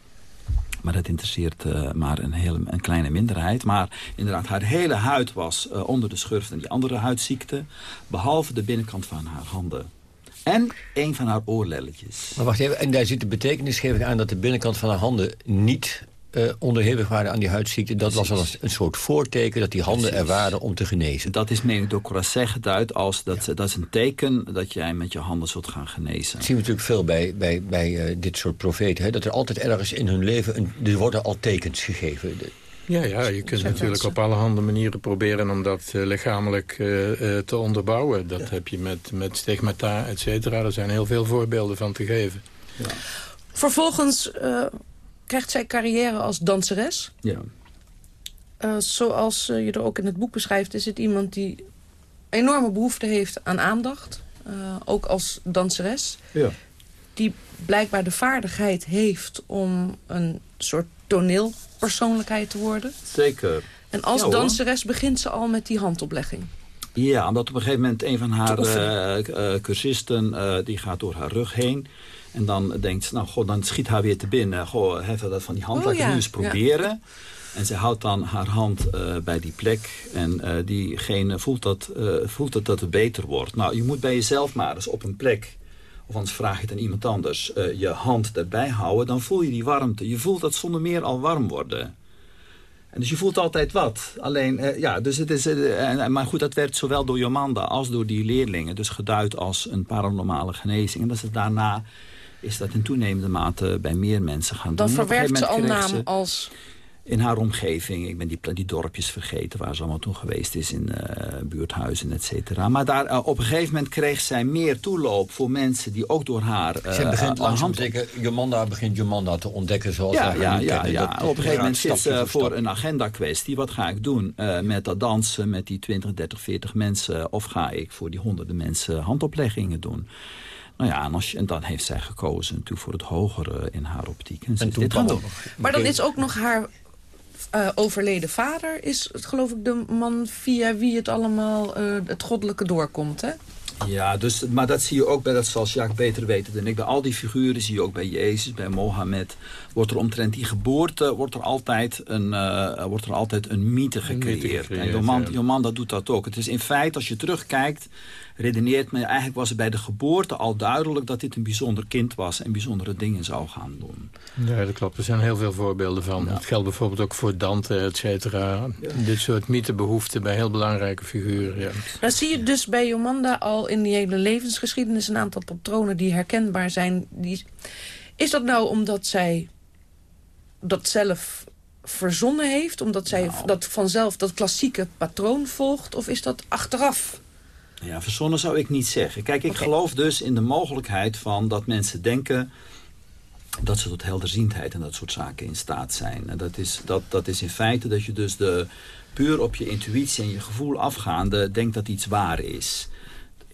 Maar dat interesseert uh, maar een, hele, een kleine minderheid. Maar inderdaad, haar hele huid was uh, onder de schurft en die andere huidziekte. Behalve de binnenkant van haar handen. En een van haar oorlelletjes. Maar wacht even, en daar zit de betekenisgeving aan... dat de binnenkant van haar handen niet uh, onderhevig waren aan die huidziekte. Dat Precies. was al een soort voorteken dat die handen Precies. er waren om te genezen. Dat is meen ik door Croisset geduid als dat, ja. dat is een teken dat jij met je handen zult gaan genezen. Dat zien we natuurlijk veel bij, bij, bij uh, dit soort profeten. Hè? Dat er altijd ergens in hun leven, een, er worden al tekens gegeven. De, ja, ja, je kunt natuurlijk op allerhande manieren proberen om dat uh, lichamelijk uh, uh, te onderbouwen. Dat ja. heb je met, met stigmata, et cetera. Er zijn heel veel voorbeelden van te geven. Ja. Vervolgens krijgt zij carrière als danseres. Ja. zoals je er ook in het boek beschrijft, is het iemand die enorme behoefte heeft aan aandacht. ook als danseres. Ja. Die blijkbaar de vaardigheid heeft om een soort toneelpersoonlijkheid te worden. Zeker. En als ja, danseres begint ze al met die handoplegging. Ja, omdat op een gegeven moment een van haar uh, uh, cursisten... Uh, die gaat door haar rug heen. En dan denkt ze, nou, goh, dan schiet haar weer te binnen. Goh, even dat van die hand, oh, laat ik ja. nu eens proberen. Ja. En ze houdt dan haar hand uh, bij die plek. En uh, diegene voelt dat, uh, voelt dat, dat het beter wordt. Nou, je moet bij jezelf maar eens op een plek of anders vraag je het aan iemand anders, uh, je hand erbij houden... dan voel je die warmte. Je voelt dat zonder meer al warm worden. En dus je voelt altijd wat. Alleen, uh, ja, dus het is... Uh, maar goed, dat werd zowel door Jomanda als door die leerlingen... dus geduid als een paranormale genezing. En dat is daarna is dat in toenemende mate bij meer mensen gaan dan doen. Dan verwerkt ze al naam als in haar omgeving. Ik ben die, die dorpjes vergeten waar ze allemaal toen geweest is. In uh, buurthuizen, et cetera. Maar daar, uh, op een gegeven moment kreeg zij meer toeloop voor mensen die ook door haar... Uh, zij begint langzaam zeker, Jomanda begint Jomanda te ontdekken zoals ja, ja, ja, kennen. ja. Dat, op een gegeven moment zit ze voor een agenda kwestie. Wat ga ik doen met dat dansen met die 20, 30, 40 mensen? Of ga ik voor die honderden mensen handopleggingen doen? Nou ja, en, als je, en dan heeft zij gekozen natuurlijk voor het hogere in haar optiek. En, en toen dit doen. Maar dan is ook nog haar uh, overleden vader is, geloof ik, de man via wie het allemaal uh, het goddelijke doorkomt, hè? Ja, dus, maar dat zie je ook bij, dat zal Jacques beter weten dan ik. Bij al die figuren zie je ook bij Jezus, bij Mohammed. Wordt er omtrent die geboorte, wordt er altijd een, uh, wordt er altijd een mythe gecreëerd. Een mythe gecreëerd en Joman, ja. Jomanda doet dat ook. Het is in feite, als je terugkijkt, redeneert men... eigenlijk was het bij de geboorte al duidelijk dat dit een bijzonder kind was... en bijzondere dingen zou gaan doen. Ja, dat klopt. Er zijn heel veel voorbeelden van. Ja. Het geldt bijvoorbeeld ook voor Dante, et cetera. Ja. Dit soort mythebehoeften bij heel belangrijke figuren. Ja. Dan zie je dus bij Jomanda al in die hele levensgeschiedenis... een aantal patronen die herkenbaar zijn. Die... Is dat nou omdat zij dat zelf verzonnen heeft? Omdat zij nou. dat vanzelf, dat klassieke patroon volgt? Of is dat achteraf ja, verzonnen zou ik niet zeggen. Kijk, ik okay. geloof dus in de mogelijkheid van dat mensen denken dat ze tot helderziendheid en dat soort zaken in staat zijn. En dat is, dat, dat is in feite dat je dus de, puur op je intuïtie en je gevoel afgaande denkt dat iets waar is.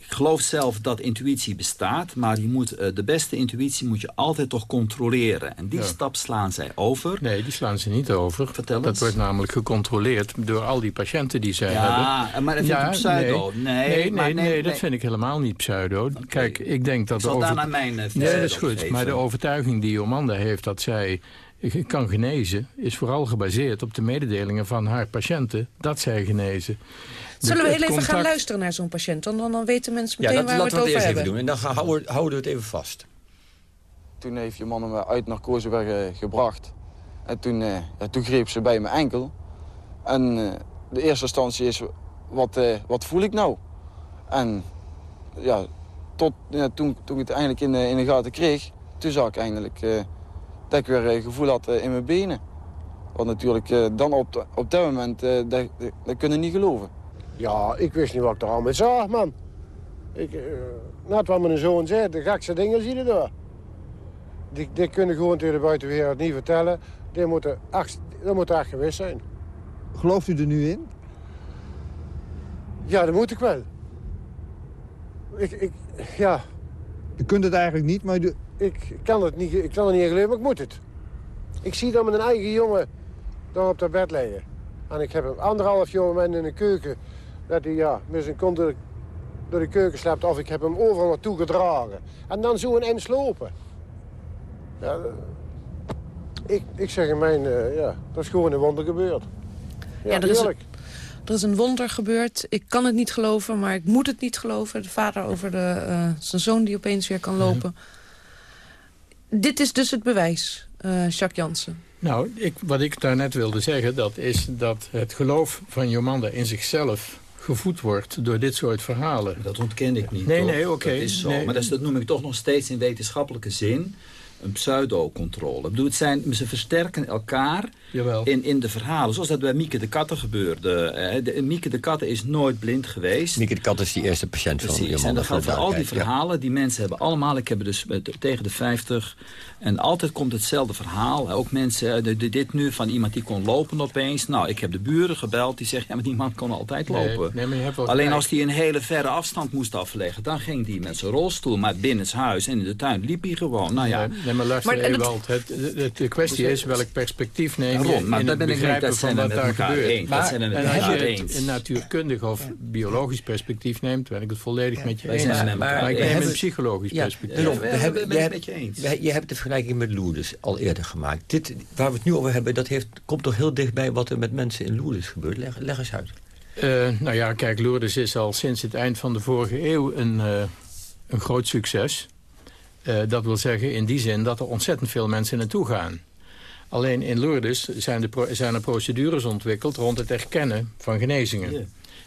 Ik geloof zelf dat intuïtie bestaat, maar je moet, uh, de beste intuïtie moet je altijd toch controleren. En die ja. stap slaan zij over. Nee, die slaan ze niet over. Vertel dat wordt namelijk gecontroleerd door al die patiënten die zij ja, hebben. Ja, maar dat vind ja, pseudo. Nee, nee, nee, nee, nee, nee dat vind ik helemaal niet pseudo. Okay. Kijk, ik denk dat... Ik zal over... mijn uh, Nee, dat is goed. Geven. Maar de overtuiging die Jomanda heeft dat zij kan genezen... is vooral gebaseerd op de mededelingen van haar patiënten dat zij genezen. Zullen we heel even contact... gaan luisteren naar zo'n patiënt? Dan, dan, dan weten mensen meteen ja, dat, waar we het over we hebben. Even doen. En dan gaan, houden, houden we het even vast. Toen heeft je man me uit narcose weg uh, gebracht. En toen, uh, ja, toen greep ze bij mijn enkel. En uh, de eerste instantie is, wat, wat voel ik nou? En ja, tot, ja, toen, toen ik het eindelijk in, in de gaten kreeg... toen zag ik eindelijk dat ik weer gevoel had in mijn benen. Want natuurlijk, dan op, op dat moment, dat, dat, dat kunnen niet geloven. Ja, ik wist niet wat ik er al mee zag, man. Ik, uh, net wat mijn zoon zei, de gekste dingen zie je daar. Die, die kunnen gewoon tegen de buitenwereld niet vertellen. Die moeten echt, dat moet echt geweest zijn. Gelooft u er nu in? Ja, dat moet ik wel. Ik, ik, ja. U kunt het eigenlijk niet, maar... U... Ik, kan het niet, ik kan het niet geloven, maar ik moet het. Ik zie dan met een eigen jongen daar op dat bed liggen. En ik heb een anderhalf jongen in de keuken. Dat hij ja, met zijn kont door de, door de keuken slept. Of ik heb hem overal naartoe gedragen. En dan zo een eind slopen. Ja, ik, ik zeg in mijn, uh, ja, dat is gewoon een wonder gebeurd. Ja, ja er, is een, er is een wonder gebeurd. Ik kan het niet geloven, maar ik moet het niet geloven. De vader over de, uh, zijn zoon die opeens weer kan lopen. Dit is dus het bewijs, uh, Jacques Jansen. Nou, ik, wat ik daarnet wilde zeggen, dat is dat het geloof van Jomanda in zichzelf gevoed wordt door dit soort verhalen. Dat ontken ik niet. Nee, nee, oké. Okay, dat is zo. Nee. Maar dat, dat noem ik toch nog steeds in wetenschappelijke zin een pseudo-controle. Ik bedoel, het zijn, ze versterken elkaar in, in de verhalen. Zoals dat bij Mieke de Katten gebeurde. De, Mieke de Katten is nooit blind geweest. Mieke de Katten is die eerste patiënt van Precies. En dan gaat al die verhalen, die mensen hebben allemaal... Ik heb er dus tegen de 50... En altijd komt hetzelfde verhaal. Ook mensen, dit nu van iemand die kon lopen opeens. Nou, ik heb de buren gebeld. Die zeggen, ja, maar die man kon altijd lopen. Nee, nee, Alleen als hij een hele verre afstand moest afleggen... dan ging hij met zijn rolstoel. Maar binnen het huis en in de tuin liep hij gewoon. Nou ja. Nee, maar luister, maar, Ewald, het, het, de kwestie is welk perspectief neem maar daar ben ik niet dat van wat daar gebeurt. Eens. Maar, zijn als je het een natuurkundig of biologisch perspectief neemt... ben ik het volledig met je eens. Maar, maar ik neem een psychologisch perspectief. We hebben het met je eens. Je hebt de vergelijking met Lourdes al eerder gemaakt. Dit, waar we het nu over hebben, dat heeft, komt toch heel dichtbij... wat er met mensen in Lourdes gebeurt. Leg, leg eens uit. Uh, nou ja, kijk, Lourdes is al sinds het eind van de vorige eeuw een, uh, een groot succes. Uh, dat wil zeggen in die zin dat er ontzettend veel mensen naartoe gaan. Alleen in Lourdes zijn, de zijn er procedures ontwikkeld rond het erkennen van genezingen. Yeah.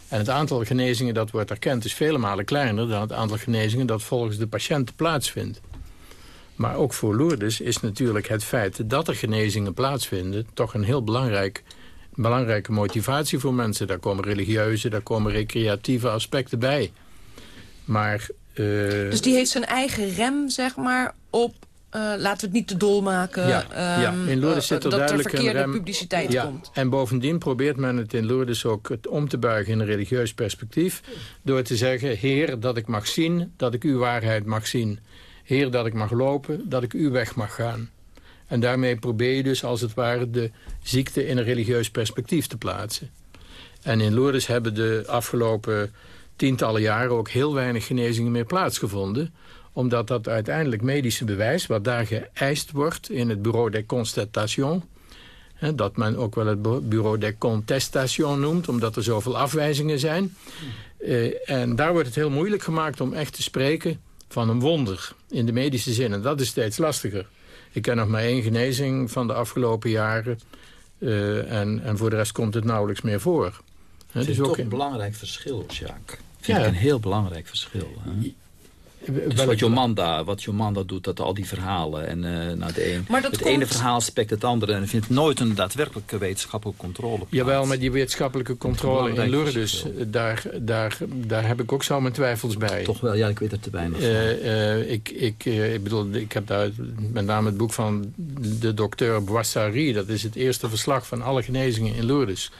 En het aantal genezingen dat wordt erkend is vele malen kleiner... dan het aantal genezingen dat volgens de patiënt plaatsvindt. Maar ook voor Lourdes is natuurlijk het feit dat er genezingen plaatsvinden... toch een heel belangrijk, belangrijke motivatie voor mensen. Daar komen religieuze, daar komen recreatieve aspecten bij. Maar... Uh... Dus die heeft zijn eigen rem, zeg maar, op... Uh, laten we het niet te dol maken. Ja, um, ja. in Lourdes zit er dat duidelijk er verkeerde een rem. publiciteit ja. komt. En bovendien probeert men het in Lourdes ook het om te buigen in een religieus perspectief. Door te zeggen, heer, dat ik mag zien, dat ik uw waarheid mag zien. Heer, dat ik mag lopen, dat ik uw weg mag gaan. En daarmee probeer je dus als het ware de ziekte in een religieus perspectief te plaatsen. En in Lourdes hebben de afgelopen tientallen jaren ook heel weinig genezingen meer plaatsgevonden. Omdat dat uiteindelijk medische bewijs, wat daar geëist wordt in het Bureau de Constatation... Hè, dat men ook wel het Bureau de Contestation noemt, omdat er zoveel afwijzingen zijn. Uh, en daar wordt het heel moeilijk gemaakt om echt te spreken van een wonder in de medische zin. En dat is steeds lastiger. Ik ken nog maar één genezing van de afgelopen jaren. Uh, en, en voor de rest komt het nauwelijks meer voor. Het is dus ook een belangrijk verschil, Jacques. Vind ja. ik een heel belangrijk verschil. Hè? Dus wat Jomanda, wat Jomanda doet, dat al die verhalen. En uh, nou, de een, het komt... ene verhaal spekt het andere. En vindt nooit een daadwerkelijke wetenschappelijke controle plaats. Jawel, maar die wetenschappelijke controle in Lourdes, daar, daar, daar heb ik ook zo mijn twijfels bij. Toch wel, ja, ik weet er te weinig van. Uh, uh, ik, ik, ik bedoel, ik heb daar met name het boek van de dokter Boissari. Dat is het eerste verslag van alle genezingen in Lourdes.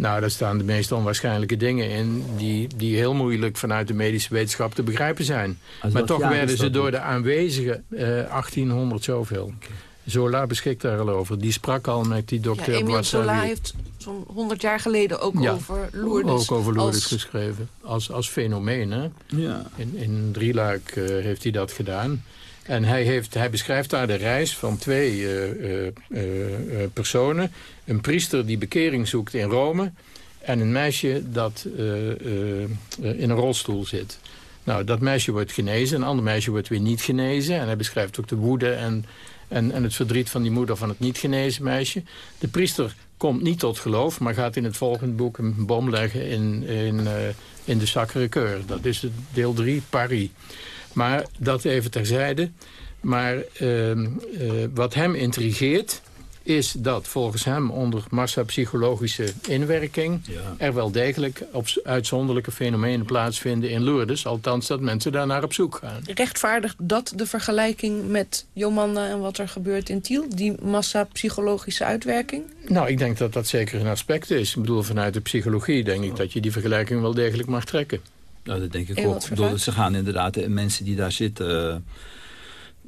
Nou, daar staan de meest onwaarschijnlijke dingen in... die, die heel moeilijk vanuit de medische wetenschap te begrijpen zijn. Als maar toch werden ze door de aanwezigen uh, 1800 zoveel. Okay. Zola beschikt daar al over. Die sprak al met die dokter ja, Emile. Zola heeft zo'n 100 jaar geleden ook ja, over Lourdes. Ook over Lourdes als... geschreven. Als, als fenomeen, hè? Ja. In, in Drieluik uh, heeft hij dat gedaan. En hij, heeft, hij beschrijft daar de reis van twee uh, uh, personen. Een priester die bekering zoekt in Rome. En een meisje dat in een rolstoel zit. Nou, dat meisje wordt genezen. Een ander meisje wordt weer niet genezen. En hij beschrijft ook de woede en, en, en het verdriet van die moeder van het niet genezen meisje. De priester komt niet tot geloof, maar gaat in het volgende boek een bom leggen in, in, in de Sacré-Cœur. Dat is deel 3, Paris. Maar dat even terzijde. Maar uh, wat hem intrigeert is dat volgens hem onder massapsychologische inwerking... er wel degelijk op uitzonderlijke fenomenen plaatsvinden in Lourdes. Althans dat mensen daar naar op zoek gaan. Rechtvaardigt dat de vergelijking met Jomanda en wat er gebeurt in Tiel? Die massapsychologische uitwerking? Nou, ik denk dat dat zeker een aspect is. Ik bedoel, vanuit de psychologie denk ik dat je die vergelijking wel degelijk mag trekken. Nou, dat denk ik ook. Bedoel, ze gaan inderdaad, de mensen die daar zitten... Uh,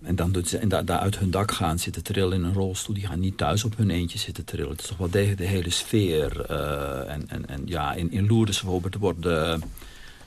en dan doet ze, en daar, uit hun dak gaan zitten trillen in een rolstoel. Die gaan niet thuis op hun eentje zitten trillen. Het is toch wel degelijk de hele sfeer. Uh, en, en, en ja, in, in Lourdes bijvoorbeeld worden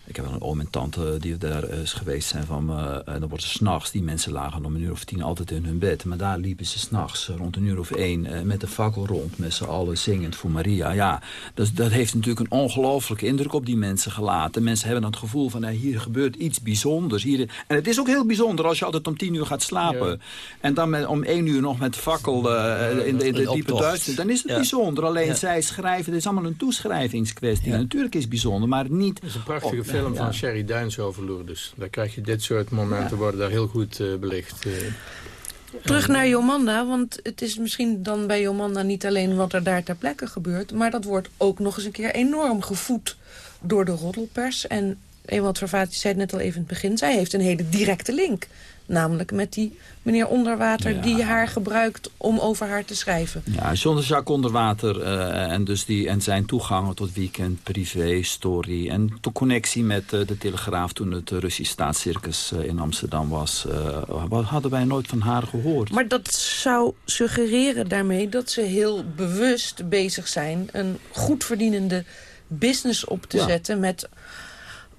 ik heb wel een oom en tante die daar eh, is geweest zijn van me. En dan worden ze s'nachts, die mensen lagen om een uur of tien altijd in hun bed. Maar daar liepen ze s'nachts rond een uur of één eh, met de fakkel rond. Met z'n allen zingend voor Maria. Ja, dat, dat heeft natuurlijk een ongelooflijke indruk op die mensen gelaten. Mensen hebben dan het gevoel van, hey, hier gebeurt iets bijzonders. Hier, en het is ook heel bijzonder als je altijd om tien uur gaat slapen. En dan met, om één uur nog met de fakkel uh, in de, in de diepe duisternis. Dan is het bijzonder. Alleen zij schrijven, het is allemaal een toeschrijvingskwestie. Natuurlijk is het bijzonder, maar niet... Het is een prachtige film van Sherry Duins over Lourdes. Daar krijg je dit soort momenten, worden daar heel goed uh, belicht. Uh. Terug naar Jomanda, want het is misschien dan bij Jomanda niet alleen wat er daar ter plekke gebeurt... maar dat wordt ook nog eens een keer enorm gevoed door de roddelpers. En Ewald Vervaat zei het net al even in het begin... zij heeft een hele directe link Namelijk met die meneer Onderwater die haar gebruikt om over haar te schrijven. Ja, Jean-Jacques Onderwater uh, en, dus die, en zijn toegangen tot weekend, privé, story... en de connectie met uh, de Telegraaf toen het Russisch staatscircus uh, in Amsterdam was... hadden wij nooit van haar gehoord. Maar dat zou suggereren daarmee dat ze heel bewust bezig zijn... een goed verdienende business op te zetten met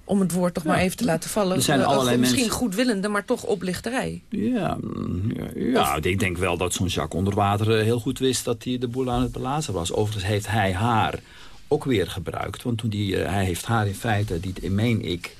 om het woord toch maar even te laten vallen. Er zijn allerlei misschien mensen... goedwillende, maar toch oplichterij. Ja, ja, ja ik denk wel dat zo'n Jacques onder water eh, heel goed wist... dat hij de boel aan het belazen was. Overigens heeft hij haar ook weer gebruikt. Want toen die, uh, hij heeft haar in feite, die, meen ik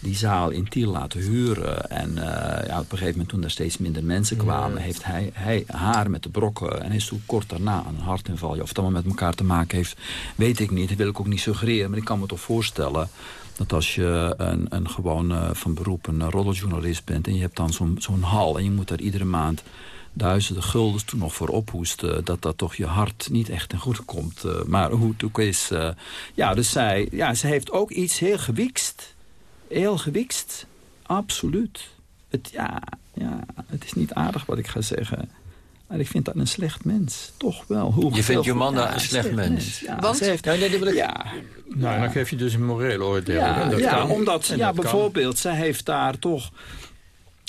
die zaal in Tiel laten huren. En uh, ja, op een gegeven moment toen er steeds minder mensen kwamen... heeft hij, hij haar met de brokken en is toen kort daarna een hartinval. Of dat allemaal met elkaar te maken heeft, weet ik niet. Dat wil ik ook niet suggereren. Maar ik kan me toch voorstellen dat als je een, een gewoon uh, van beroep een roddeljournalist bent... en je hebt dan zo'n zo'n hal en je moet daar iedere maand duizenden guldens toen nog voor ophoesten... dat dat toch je hart niet echt ten goede komt. Uh, maar hoe het ook is... Ja, dus zij, ja, ze heeft ook iets heel gewikst. Heel gewikst. Absoluut. Het, ja, ja, het is niet aardig wat ik ga zeggen... Maar ik vind dat een slecht mens. Toch wel. Hoe je vindt Jomanda ja, een slecht mens? Ja, Want? Ze heeft, ja, nee, ik... ja, nou, dan geef je dus een moreel oordeel. Ja, ja omdat, ja, bijvoorbeeld, zij heeft daar toch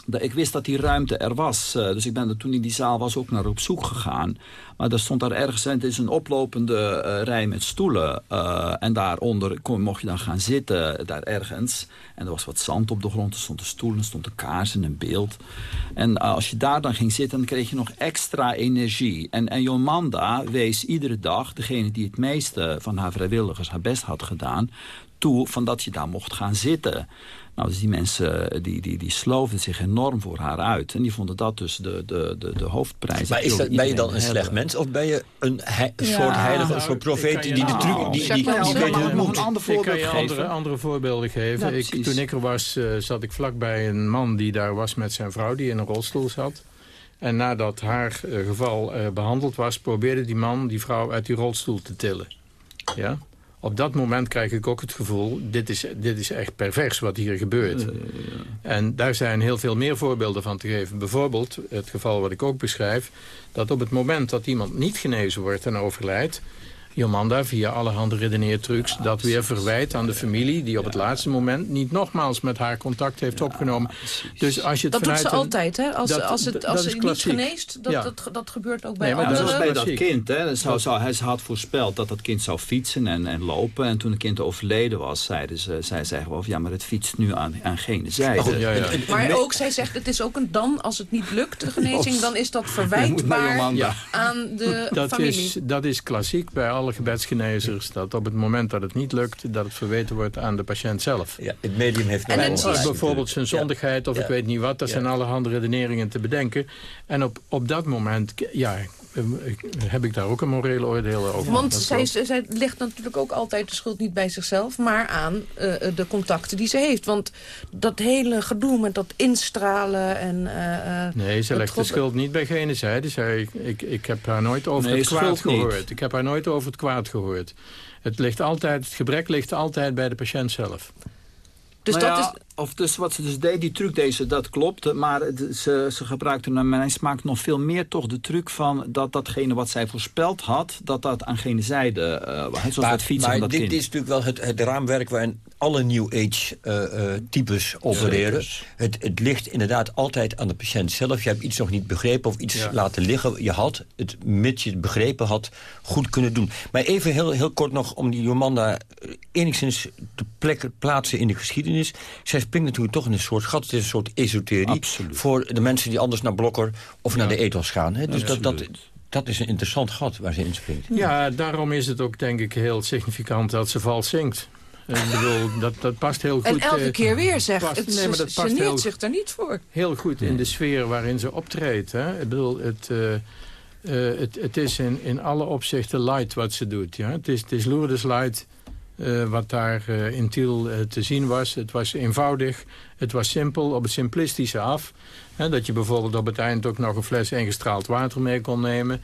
ik wist dat die ruimte er was. Eh, dus ik ben er toen in die zaal was ook naar op zoek gegaan. Maar er stond daar ergens, het is een oplopende uh, rij met stoelen. Uh, en daaronder kon, mocht je dan gaan zitten, daar ergens. En er was wat zand op de grond, er stond een stoel, er stond een kaars en een beeld. En als je daar dan ging zitten, dan kreeg je nog extra energie. En, en Jomanda wees iedere dag, degene die het meeste van haar vrijwilligers haar best had gedaan... toe van dat je daar mocht gaan zitten... Nou, dus die mensen eh, die, die, die sloofden zich enorm voor haar uit. En die vonden dat dus de, de, de, de hoofdprijs. Maar is dat, ben je dan een slecht mens? Of ben je een, soort heilige, een soort profeet die de truc... Die, die, die, die weet hoe het moet? Ander ik kan je andere, andere voorbeelden geven. ik, toen ik er was, uh, zat ik vlakbij een man die daar was met zijn vrouw... die in een rolstoel zat. En nadat haar uh, geval uh, behandeld was... probeerde die man die vrouw uit die rolstoel te tillen. Ja? Op dat moment krijg ik ook het gevoel... dit is, dit is echt pervers wat hier gebeurt. En daar zijn heel veel meer voorbeelden van te geven. Bijvoorbeeld het geval wat ik ook beschrijf... dat op het moment dat iemand niet genezen wordt en overlijdt... Jomanda via allerhande redeneertrucs dat weer verwijt aan de familie... die op het laatste moment niet nogmaals met haar contact heeft opgenomen. Dus als je het dat doet ze altijd, hè? Als, als, het, als ze niet geneest, dat, dat, dat, gebeurt ook bij nee, maar anderen. Dat bij dat kind, hè? Zou, zou, hij had voorspeld dat dat kind zou fietsen en, en lopen. En toen het kind overleden was, zeiden ze, zij zei gewoon... ja, maar het fietst nu aan, aan geen zijde. ja, ja. Maar ook, zij zegt, het is ook een dan, als het niet lukt, de genezing... [LAUGHS] dan is dat verwijtbaar aan de dat familie. Is, dat is klassiek bij alle gebedsgenezers... dat op het moment dat het niet lukt, dat het verweten wordt aan de patiënt zelf. Ja, het medium heeft en het bijvoorbeeld zijn zondigheid of ik weet niet wat. Dat zijn allerhande redeneringen te bedenken. En op, op dat moment ja, heb ik daar ook een morele oordeel over. Want zij, zij legt natuurlijk ook altijd de schuld niet bij zichzelf... maar aan eh, de contacten die ze heeft. Want dat hele gedoe met dat instralen en... eh, eh, Nee, ze het legt de schuld niet bij gene zijde. Zij, ik, ik heb haar nooit over Nee, het kwaad schuld niet. gehoord. Ik heb haar nooit over het kwaad gehoord. Het, ligt altijd, het gebrek ligt altijd bij de patiënt zelf. Dus Nou dat ja, is... Of dus wat ze dus deed, die truc deze, dat klopt. Maar ze, ze gebruikte naar mijn smaak nog veel meer toch de truc van... dat datgene wat zij voorspeld had, dat dat aan gene zijde... eh zoals maar het fietsen maar van dat dit, kind. dit is natuurlijk wel het, het raamwerk waarin alle New Age eh, eh, types opereren. Het, het ligt inderdaad altijd aan de patiënt zelf. Je hebt iets nog niet begrepen of iets Ja. laten liggen. Je had het, mits je het begrepen had, goed kunnen doen. Maar even heel, heel kort nog om die Jomanda eh, enigszins te plek, plaatsen in de geschiedenis. Zij springt natuurlijk toch in een soort gat. Het is een soort esoterie voor de mensen die anders naar Blokker of naar de ethos gaan. Hè? Dus dat, dat, dat is een interessant gat waar ze in springt. Ja, daarom is het ook denk ik heel significant dat ze vals zingt. Ik bedoel, dat, dat past heel goed... En elke eh, keer weer zeg, past- het, nee, maar dat past heel, zich er niet voor. heel goed in de sfeer waarin ze optreedt. Hè? Ik bedoel, het, eh, eh, het, het is in, in alle opzichten light wat ze doet. Ja? Het is, het is Lourdes light wat daar in Tiel te zien was. Het was eenvoudig, het was simpel, op het simplistische af. Hè? Dat je bijvoorbeeld op het eind ook nog een fles ingestraald water mee kon nemen.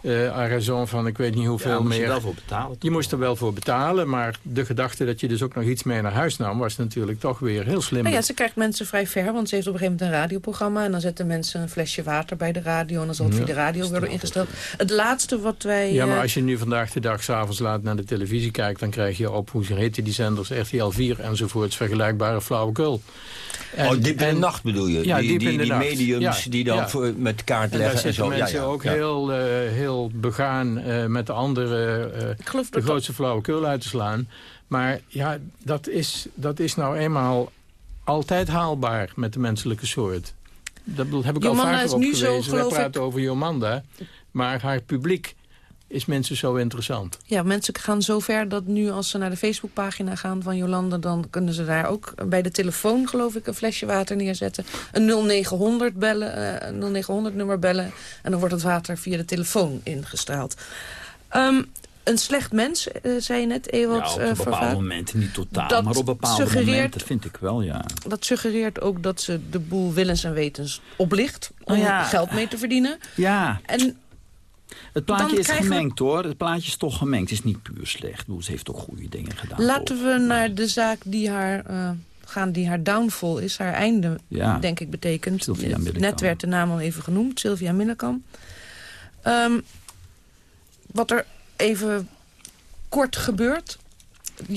Eh à raison van ik weet niet hoeveel Ja, moest je meer. wel voor betalen, Je moest er wel voor betalen, maar de gedachte dat je dus ook nog iets mee naar huis nam... was natuurlijk toch weer heel slim. Nou ja, ze krijgt mensen vrij ver, want ze heeft op een gegeven moment een radioprogramma... en dan zetten mensen een flesje water bij de radio... en dan zal het Ja, via de radio worden ingesteld. Het laatste wat wij... Ja, maar eh, als je nu vandaag de dag s'avonds laat naar de televisie kijkt... dan krijg je op, hoe heet die zenders, RTL 4 enzovoorts... vergelijkbare flauwekul. oh, diep in de nacht bedoel je? Ja, die diep die, in de die nacht. mediums Ja, die dan voor, met kaart En daar leggen en, zitten zo. mensen ja, ja, ook ja. Heel, eh, heel begaan eh, met de andere eh, geloof de dat grootste flauwekul uit te slaan. Maar ja, dat is, dat is nou eenmaal altijd haalbaar met de menselijke soort. Dat heb ik Jomanda al vaker is nu zo, geloof praten ik- over Jomanda, maar haar publiek is mensen zo interessant. Ja, mensen gaan zo ver dat nu als ze naar de Facebookpagina gaan van Jolanda... dan kunnen ze daar ook bij de telefoon, geloof ik, een flesje water neerzetten. Een 0900 bellen, eh, een 0900-nummer bellen. En dan wordt het water via de telefoon ingestraald. Ehm, een slecht mens, eh, zei je net, Ewald Ja, op eh, bepaalde Vervaat. momenten niet totaal, Dat maar op bepaalde momenten vind ik wel, ja. Dat suggereert ook dat ze de boel willens en wetens oplicht... om Oh ja. geld mee te verdienen. Ja, En het plaatje is we- gemengd hoor. Het plaatje is toch gemengd. Het is niet puur slecht. Ze heeft ook goede dingen gedaan. laten we naar de zaak die haar... eh, gaan die haar downfall is, haar einde, Ja. denk ik, betekent. Net werd de naam al even genoemd, Sylvia Millekam. Ehm, wat er even kort gebeurt.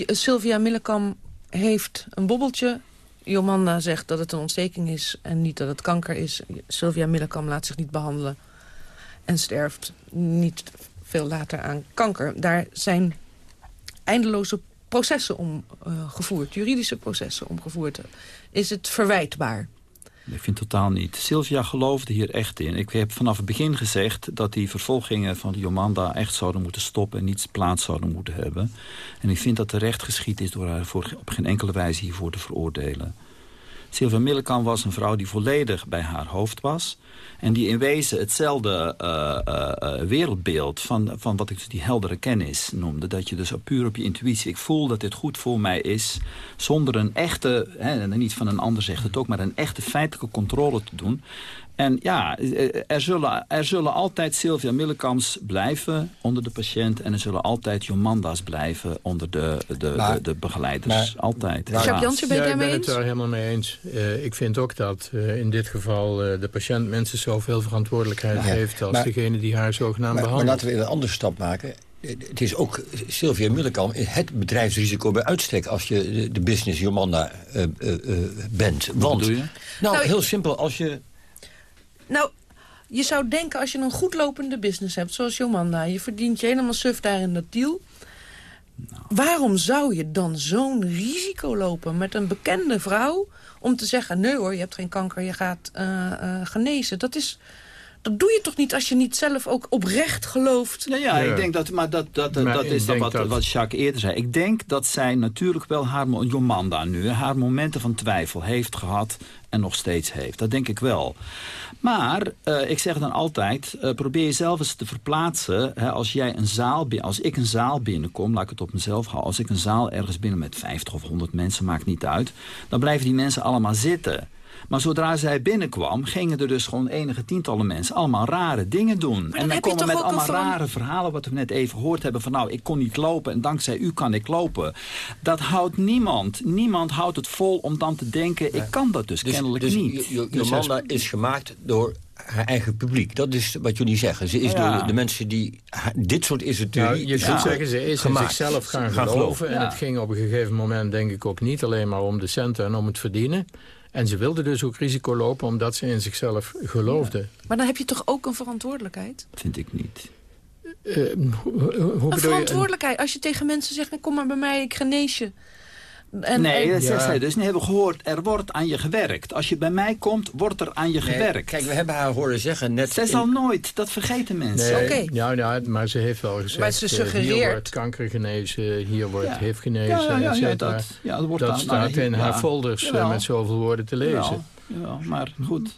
Sylvia Millekam heeft een bobbeltje. Jomanda zegt dat het een ontsteking is en niet dat het kanker is. Sylvia Millekam laat zich niet behandelen en sterft niet veel later aan kanker. Daar zijn eindeloze processen om eh, gevoerd, juridische processen om gevoerd. Is het verwijtbaar? Ik vind totaal niet. Sylvia geloofde hier echt in. Ik heb vanaf het begin gezegd dat die vervolgingen van Jomanda echt zouden moeten stoppen en niet plaats zouden moeten hebben. En ik vind dat terecht geschied is door haar voor, op geen enkele wijze hiervoor te veroordelen. Sylvia Millekam was een vrouw die volledig bij haar hoofd was. En die in wezen hetzelfde eh, eh, eh, wereldbeeld van, van wat ik dus die heldere kennis noemde. Dat je dus puur op je intuïtie, ik voel dat dit goed voor mij is. Zonder een echte, hè, en niet van een ander zegt het ook, maar een echte feitelijke controle te doen. En ja, eh, er zullen, er zullen altijd Sylvia Millekams blijven onder de patiënt. En er zullen altijd Jomanda's blijven onder de, de, Maar- de, de begeleiders. maar- altijd. Jacques helaas. Jansen, ben je ja, ik ben het eens? daar helemaal mee eens. Eh, ik vind ook dat eh, in dit geval eh, de patiënt mensen zoveel verantwoordelijkheid Nou ja, heeft... als maar- degene die haar zogenaamd Maar, maar behandelt. laten we even een andere stap maken. Het is ook, Sylvia Millekam, het bedrijfsrisico bij uitstek... als je de, de business Jomanda eh, eh, eh, bent. Want? Nou, Nou, heel simpel, als je... Nou, je zou denken als je een goed lopende business hebt, zoals Jomanda... je verdient je helemaal suf daar in dat deal... waarom zou je dan zo'n risico lopen met een bekende vrouw... om te zeggen, nee hoor, je hebt geen kanker, je gaat eh, eh, genezen. Dat is, Dat doe je toch niet als je niet zelf ook oprecht gelooft? Nou ja, ik denk dat, maar dat, dat, Maar dat is dan wat, dat- wat Jacques eerder zei. Ik denk dat zij natuurlijk wel haar, Jomanda nu, haar momenten van twijfel heeft gehad en nog steeds heeft. Dat denk ik wel. Maar eh, ik zeg dan altijd, eh, probeer jezelf eens te verplaatsen. Hè, als, jij een zaal, als ik een zaal binnenkom, laat ik het op mezelf houden. Als ik een zaal ergens binnen met 50 of 100 mensen, maakt niet uit. Dan blijven die mensen allemaal zitten. Maar zodra zij binnenkwam, gingen er dus gewoon enige tientallen mensen allemaal rare dingen doen. en dan komen met allemaal rare verhalen wat we net even gehoord hebben. Van nou, ik kon niet lopen en dankzij u kan ik lopen. Dat houdt niemand. Niemand houdt het vol om dan te denken, ik kan dat dus, Dus, kennelijk dus niet. Dus Jomanda is gemaakt door haar eigen publiek. Dat is wat jullie zeggen. Ze is Ja. door de mensen die dit soort esoterie... Nou, je kunt zeggen, ze is in zichzelf gaan, Gaan geloven. En Ja. het ging op een gegeven moment denk ik ook niet alleen maar om de centen en om het verdienen. En ze wilde dus ook risico lopen omdat ze in zichzelf geloofde. Maar dan heb je toch ook een verantwoordelijkheid? Vind ik niet. Eh, hoe, hoe Een bedoel je? verantwoordelijkheid. Als je tegen mensen zegt, kom maar bij mij, ik genees je. En, nee, en- dat zegt zij dus. Nee, hebben we gehoord, er wordt aan je gewerkt. Als je bij mij komt, wordt er aan je Nee, gewerkt. Kijk, we hebben haar horen zeggen net... Zij in- zal nooit, dat vergeten mensen. Nee, ja, ja, maar ze heeft wel gezegd... Maar ze eh, suggereert- Hier wordt kanker genezen, hier wordt Ja. HIV genezen, Ja, ja, ja, ja, dat- ja, dat wordt dat dan- staat nou, in ja. haar folders eh, Jawel. met zoveel woorden te lezen. Jawel, maar goed.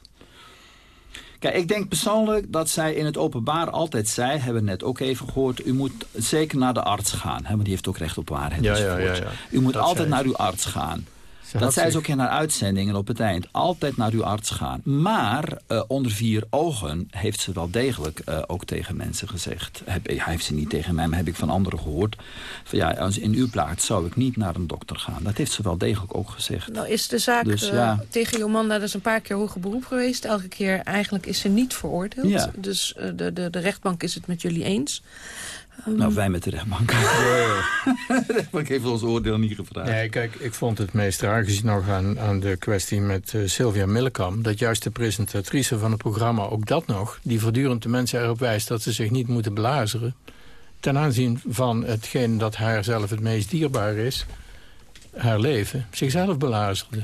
Kijk, ik denk persoonlijk dat zij in het openbaar altijd zei... hebben we net ook even gehoord... u moet zeker naar de arts gaan. Hè, want die heeft ook recht op waarheid. Ja, ja, ja, ja. U moet Dat altijd naar uw arts gaan. Ze dat zei ze ook in haar uitzendingen op het eind. Altijd naar uw arts gaan. Maar eh, onder vier ogen heeft ze wel degelijk eh, ook tegen mensen gezegd. Heb, hij heeft ze niet tegen mij, maar heb ik van anderen gehoord. Van ja, als in uw plaats zou ik niet naar een dokter gaan. Dat heeft ze wel degelijk ook gezegd. Nou is de zaak Dus, eh, ja. tegen Jomanda dus een paar keer hoger beroep geweest. Elke keer eigenlijk is ze niet veroordeeld. Ja. Dus de, de, de rechtbank is het met jullie eens. Ehm, Nou, wij met de rechtbank. [LAUGHS] de rechtbank heeft ons oordeel niet gevraagd. Nee, kijk, ik vond het meest tragisch nog aan, aan de kwestie met eh, Sylvia Millekam... dat juist de presentatrice van het programma, ook dat nog... die voortdurend de mensen erop wijst dat ze zich niet moeten belazeren... ten aanzien van hetgeen dat haar zelf het meest dierbaar is... haar leven, zichzelf belazerde.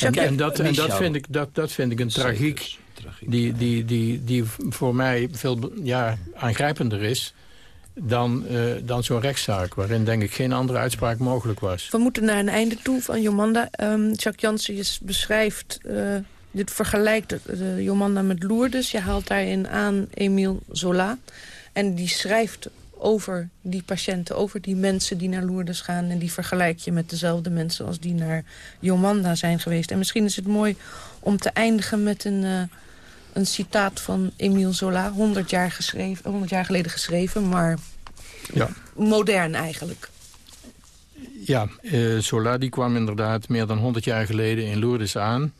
En, dat, en dat, vind ik, dat, dat vind ik een tragiek... Die, die, die, die voor mij veel ja, aangrijpender is dan, eh, dan zo'n rechtszaak... waarin denk ik geen andere uitspraak mogelijk was. We moeten naar een einde toe van Jomanda. Ehm Jacques Jansen beschrijft, eh, dit vergelijkt de Jomanda met Lourdes. Je haalt daarin aan Emile Zola. En die schrijft over die patiënten, over die mensen die naar Lourdes gaan. En die vergelijk je met dezelfde mensen als die naar Jomanda zijn geweest. En misschien is het mooi om te eindigen met een, een citaat van Emile Zola. 100 jaar, geschreven, 100 jaar geleden geschreven, maar Ja. modern eigenlijk. Ja, eh Zola die kwam inderdaad meer dan 100 jaar geleden in Lourdes aan...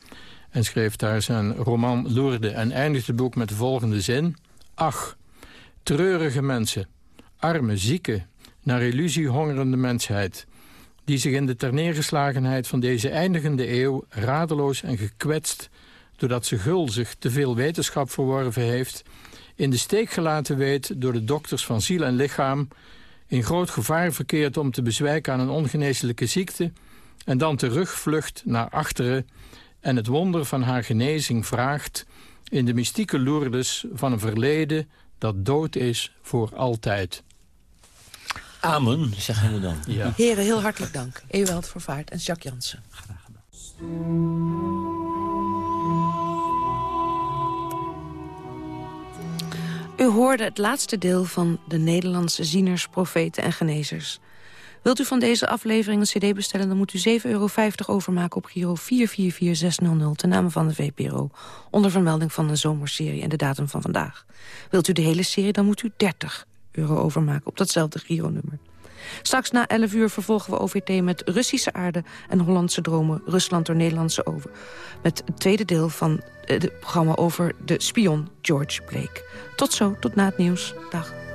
en schreef daar zijn roman Lourdes en eindigt het boek met de volgende zin. Ach, treurige mensen, arme, zieke, naar illusie hongerende mensheid... die zich in de terneergeslagenheid van deze eindigende eeuw... radeloos en gekwetst, doordat ze gulzig te veel wetenschap verworven heeft... in de steek gelaten weet door de dokters van ziel en lichaam in groot gevaar verkeert om te bezwijken aan een ongeneeslijke ziekte... en dan terugvlucht naar achteren en het wonder van haar genezing vraagt... in de mystieke Lourdes van een verleden dat dood is voor altijd. Amen, zeggen we dan. Ja. Heren, heel hartelijk dank. Ewald Vervaart en Jacques Jansen. U hoorde het laatste deel van de Nederlandse zieners, profeten en genezers. Wilt u van deze aflevering een cd bestellen... dan moet u 7,50 euro overmaken op Giro 444600... ten name van de VPRO, onder vermelding van de zomerserie... en de datum van vandaag. Wilt u de hele serie, dan moet u 30 euro overmaken op datzelfde Giro-nummer. Straks na 11 uur vervolgen we OVT met Russische aarde en Hollandse dromen. Rusland door Nederlandse over. Met het tweede deel van eh, het programma over de spion George Blake. Tot zo, tot na het nieuws. Dag.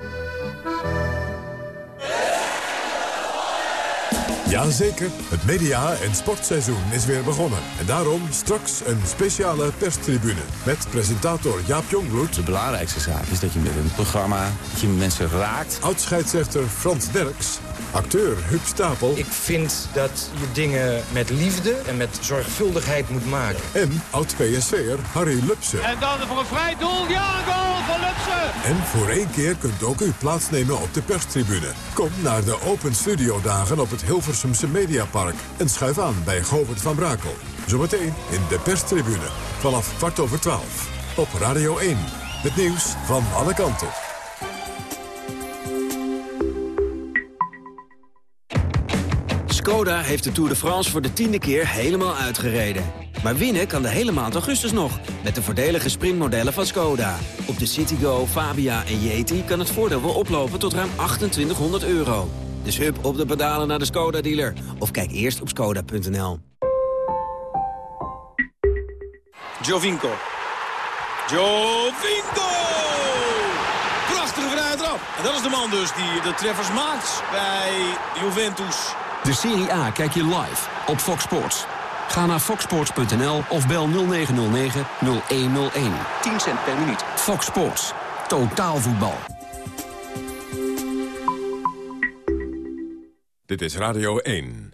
Jazeker, het media- en sportseizoen is weer begonnen. En daarom straks een speciale perstribune. Met presentator Jaap Jongbloed. De belangrijkste zaak is dat je met een programma dat je mensen raakt. Oud-scheidsrechter Frans Derks. Acteur Huub Stapel. Ik vind dat je dingen met liefde en met zorgvuldigheid moet maken. En oud-PSV'er Harry Lupsen. En dan voor een vrij doel, ja, een goal van Lupsen. En voor één keer kunt ook u plaatsnemen op de perstribune. Kom naar de Open Studio dagen op het Hilversumse Mediapark. En schuif aan bij Govert van Brakel. Zometeen in de perstribune. Vanaf kwart over twaalf. Op Radio 1. Het nieuws van alle kanten. Skoda heeft de Tour de France voor de tiende keer helemaal uitgereden. Maar winnen kan de hele maand augustus nog, met de voordelige sprintmodellen van Skoda. Op de Citigo, Fabia en Yeti kan het voordeel wel oplopen tot ruim 2800 euro. Dus hup op de pedalen naar de Skoda-dealer. Of kijk eerst op skoda.nl. Jovinko. Jovinko! Prachtige vrije trap. En dat is de man dus die de treffers maakt bij Juventus. De Serie A kijk je live op Fox Sports. Ga naar foxsports.nl of bel 0909 0101. 10 cent per minuut. Fox Sports. Totaal voetbal. Dit is Radio 1.